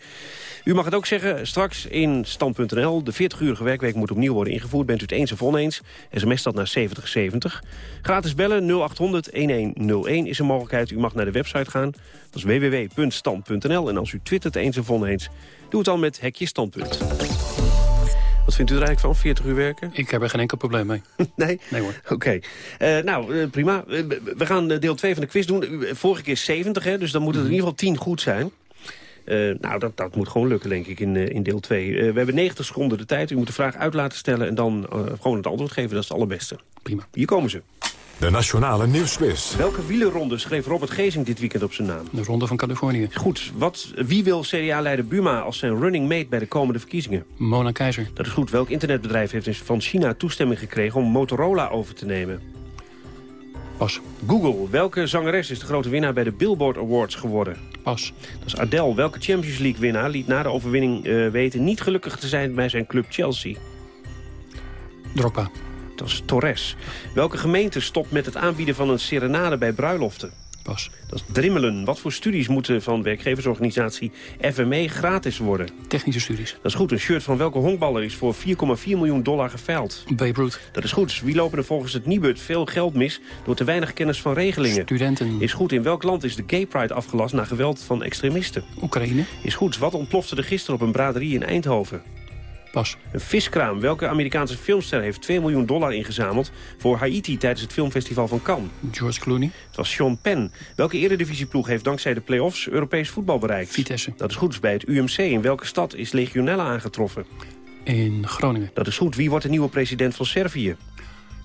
U mag het ook zeggen straks in stand.nl. De 40-urige werkweek moet opnieuw worden ingevoerd. Bent u het eens of oneens? SMS dat naar 7070. Gratis bellen 0800-1101 is een mogelijkheid. U mag naar de website gaan. Dat is www.stand.nl. En als u twittert eens of oneens... Doe het dan met Hekje Standpunt. Wat vindt u er eigenlijk van, 40 uur werken? Ik heb er geen enkel probleem mee. nee? Nee hoor. Oké. Eh, nou, eh, prima. We gaan eh, deel 2 van de quiz doen. Vorige keer 70, hè, dus dan moet het in ieder geval 10 goed zijn. Nou, dat, dat moet gewoon lukken, denk ik, in, in deel 2. we hebben 90 seconden de tijd. U moet de vraag uit laten stellen en dan gewoon het antwoord geven. Dat is het allerbeste. Prima. Hier komen ze. De Nationale Nieuwsquiz. Welke wielerronde schreef Robert Gezing dit weekend op zijn naam? De Ronde van Californië. Goed. Wat, wie wil CDA-leider Buma als zijn running mate bij de komende verkiezingen? Mona Keizer. Dat is goed. Welk internetbedrijf heeft van China toestemming gekregen om Motorola over te nemen? Pas. Google. Welke zangeres is de grote winnaar bij de Billboard Awards geworden? Pas. Dat is Adele. Welke Champions League winnaar liet na de overwinning eh, weten niet gelukkig te zijn bij zijn club Chelsea? Drogba. Dat is Torres. Welke gemeente stopt met het aanbieden van een serenade bij bruiloften? Pas. Dat is Drimmelen. Wat voor studies moeten van werkgeversorganisatie FME gratis worden? Technische studies. Dat is goed. Een shirt van welke honkballer is voor 4,4 miljoen dollar geveild? Babe Ruth. Dat is goed. Wie lopen er volgens het Nibud veel geld mis door te weinig kennis van regelingen? Studenten. Is goed. In welk land is de Gay Pride afgelast na geweld van extremisten? Oekraïne. Is goed. Wat ontplofte er gisteren op een braderie in Eindhoven? Pas. Een viskraam. Welke Amerikaanse filmster heeft 2 miljoen dollar ingezameld... voor Haiti tijdens het filmfestival van Cannes? George Clooney. Het was Sean Penn. Welke eredivisieploeg heeft dankzij de play-offs Europees voetbal bereikt? Vitesse. Dat is goed. Bij het UMC. In welke stad is Legionella aangetroffen? In Groningen. Dat is goed. Wie wordt de nieuwe president van Servië?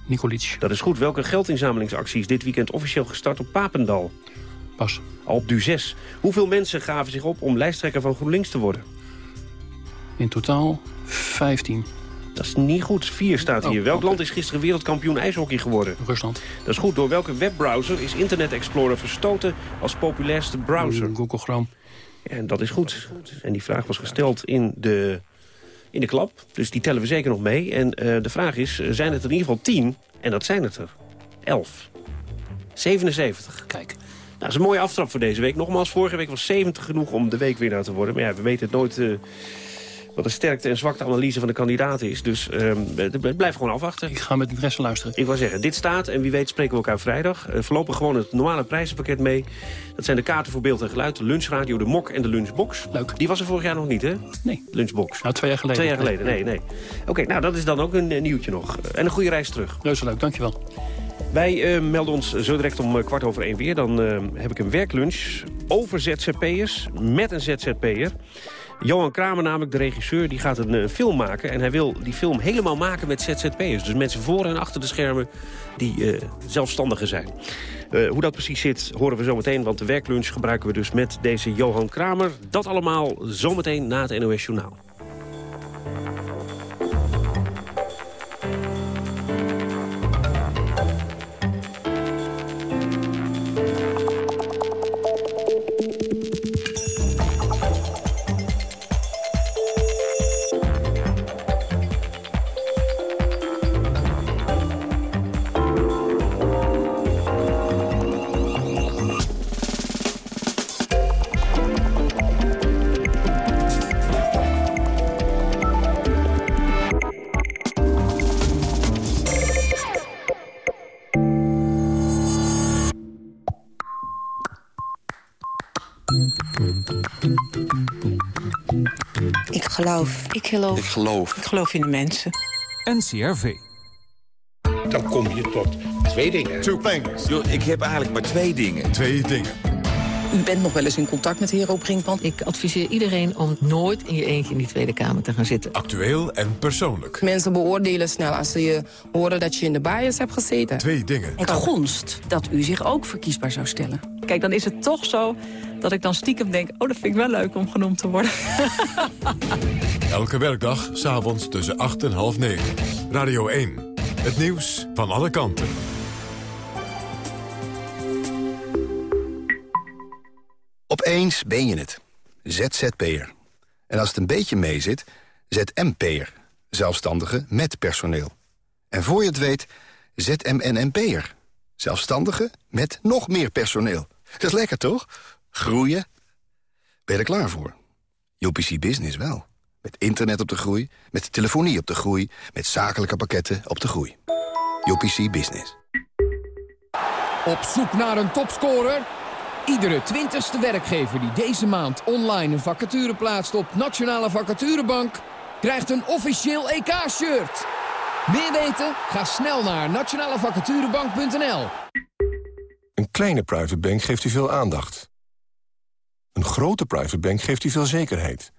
Nikolic. Dat is goed. Welke geldinzamelingsactie is dit weekend officieel gestart op Papendal? Pas. Alp du 6. Hoeveel mensen gaven zich op om lijsttrekker van GroenLinks te worden? In totaal 15. Dat is niet goed. 4 staat hier. Oh, Welk land is gisteren wereldkampioen ijshockey geworden? Rusland. Dat is goed. Door welke webbrowser is Internet Explorer verstoten als populairste browser? Google Chrome. En dat is goed. En die vraag was gesteld in de, in de klap. Dus die tellen we zeker nog mee. En eh, de vraag is, eh, zijn het er in ieder geval 10? En dat zijn het er. 11. 77. Kijk. Nou, dat is een mooie aftrap voor deze week. Nogmaals, vorige week was 70 genoeg om de weekwinnaar te worden. Maar ja, we weten het nooit eh, wat de sterkte en zwakte analyse van de kandidaten is. Dus ehm, het blijf gewoon afwachten. Ik ga met interesse luisteren. Ik wou zeggen, dit staat en wie weet spreken we elkaar vrijdag. Uh, voorlopig gewoon het normale prijzenpakket mee. Dat zijn de kaarten voor beeld en geluid, de lunchradio, de mok en de lunchbox. Leuk. Die was er vorig jaar nog niet, hè? Nee. Lunchbox. Nou, twee jaar geleden. Twee jaar geleden, nee, nee. Oké, nou dat is dan ook een, nieuwtje nog. En een goede reis terug. Reuze leuk, dankjewel. Wij eh, melden ons zo direct om eh, kwart over één weer. Dan heb ik een werklunch over ZZP'ers met een ZZP'er. Johan Kramer, namelijk de regisseur, die gaat een eh, film maken. En hij wil die film helemaal maken met ZZP'ers. Dus mensen voor en achter de schermen die eh, zelfstandigen zijn. Eh, hoe dat precies zit, horen we zometeen. Want de werklunch gebruiken we dus met deze Johan Kramer. Dat allemaal zometeen na het NOS Journaal. Geloof. Ik geloof. Ik geloof. Ik geloof in de mensen. NCRV. Dan kom je tot twee dingen. Two things. ik heb eigenlijk maar twee dingen. Twee dingen. U bent nog wel eens in contact met Hero Brinkman. Ik adviseer iedereen om nooit in je eentje in die Tweede Kamer te gaan zitten. Actueel en persoonlijk. Mensen beoordelen snel als ze je horen dat je in de bias hebt gezeten. Twee dingen. Het gonst dat u zich ook verkiesbaar zou stellen. Kijk, dan is het toch zo dat ik dan stiekem denk... oh, dat vind ik wel leuk om genoemd te worden. Elke werkdag, s'avonds tussen 8 en half 9. Radio 1. Het nieuws van alle kanten. Opeens ben je het. ZZP'er. En als het een beetje meezit, ZMP'er. Zelfstandige met personeel. En voor je het weet, ZMNNP'er. Zelfstandige met nog meer personeel. Dat is lekker, toch? Groeien. Ben je er klaar voor? UPC Business wel. Met internet op de groei, met telefonie op de groei... met zakelijke pakketten op de groei. UPC Business. Op zoek naar een topscorer? Iedere twintigste werkgever die deze maand online een vacature plaatst op Nationale Vacaturebank... krijgt een officieel EK-shirt. Meer weten? Ga snel naar nationalevacaturebank.nl. Een kleine private bank geeft u veel aandacht. Een grote private bank geeft u veel zekerheid.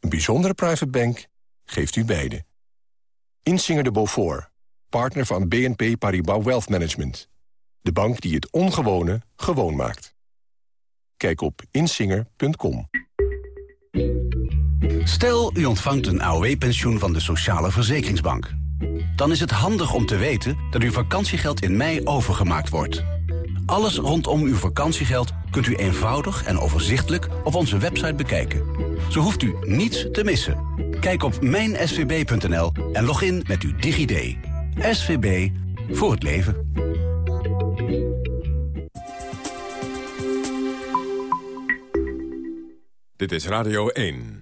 Een bijzondere private bank geeft u beide. Insinger de Beaufort, partner van BNP Paribas Wealth Management. De bank die het ongewone gewoon maakt. Kijk op insinger.com. Stel, u ontvangt een AOW-pensioen van de Sociale Verzekeringsbank. Dan is het handig om te weten dat uw vakantiegeld in mei overgemaakt wordt. Alles rondom uw vakantiegeld kunt u eenvoudig en overzichtelijk op onze website bekijken. Zo hoeft u niets te missen. Kijk op mijnsvb.nl en log in met uw DigiD. SVB voor het leven. Dit is Radio 1.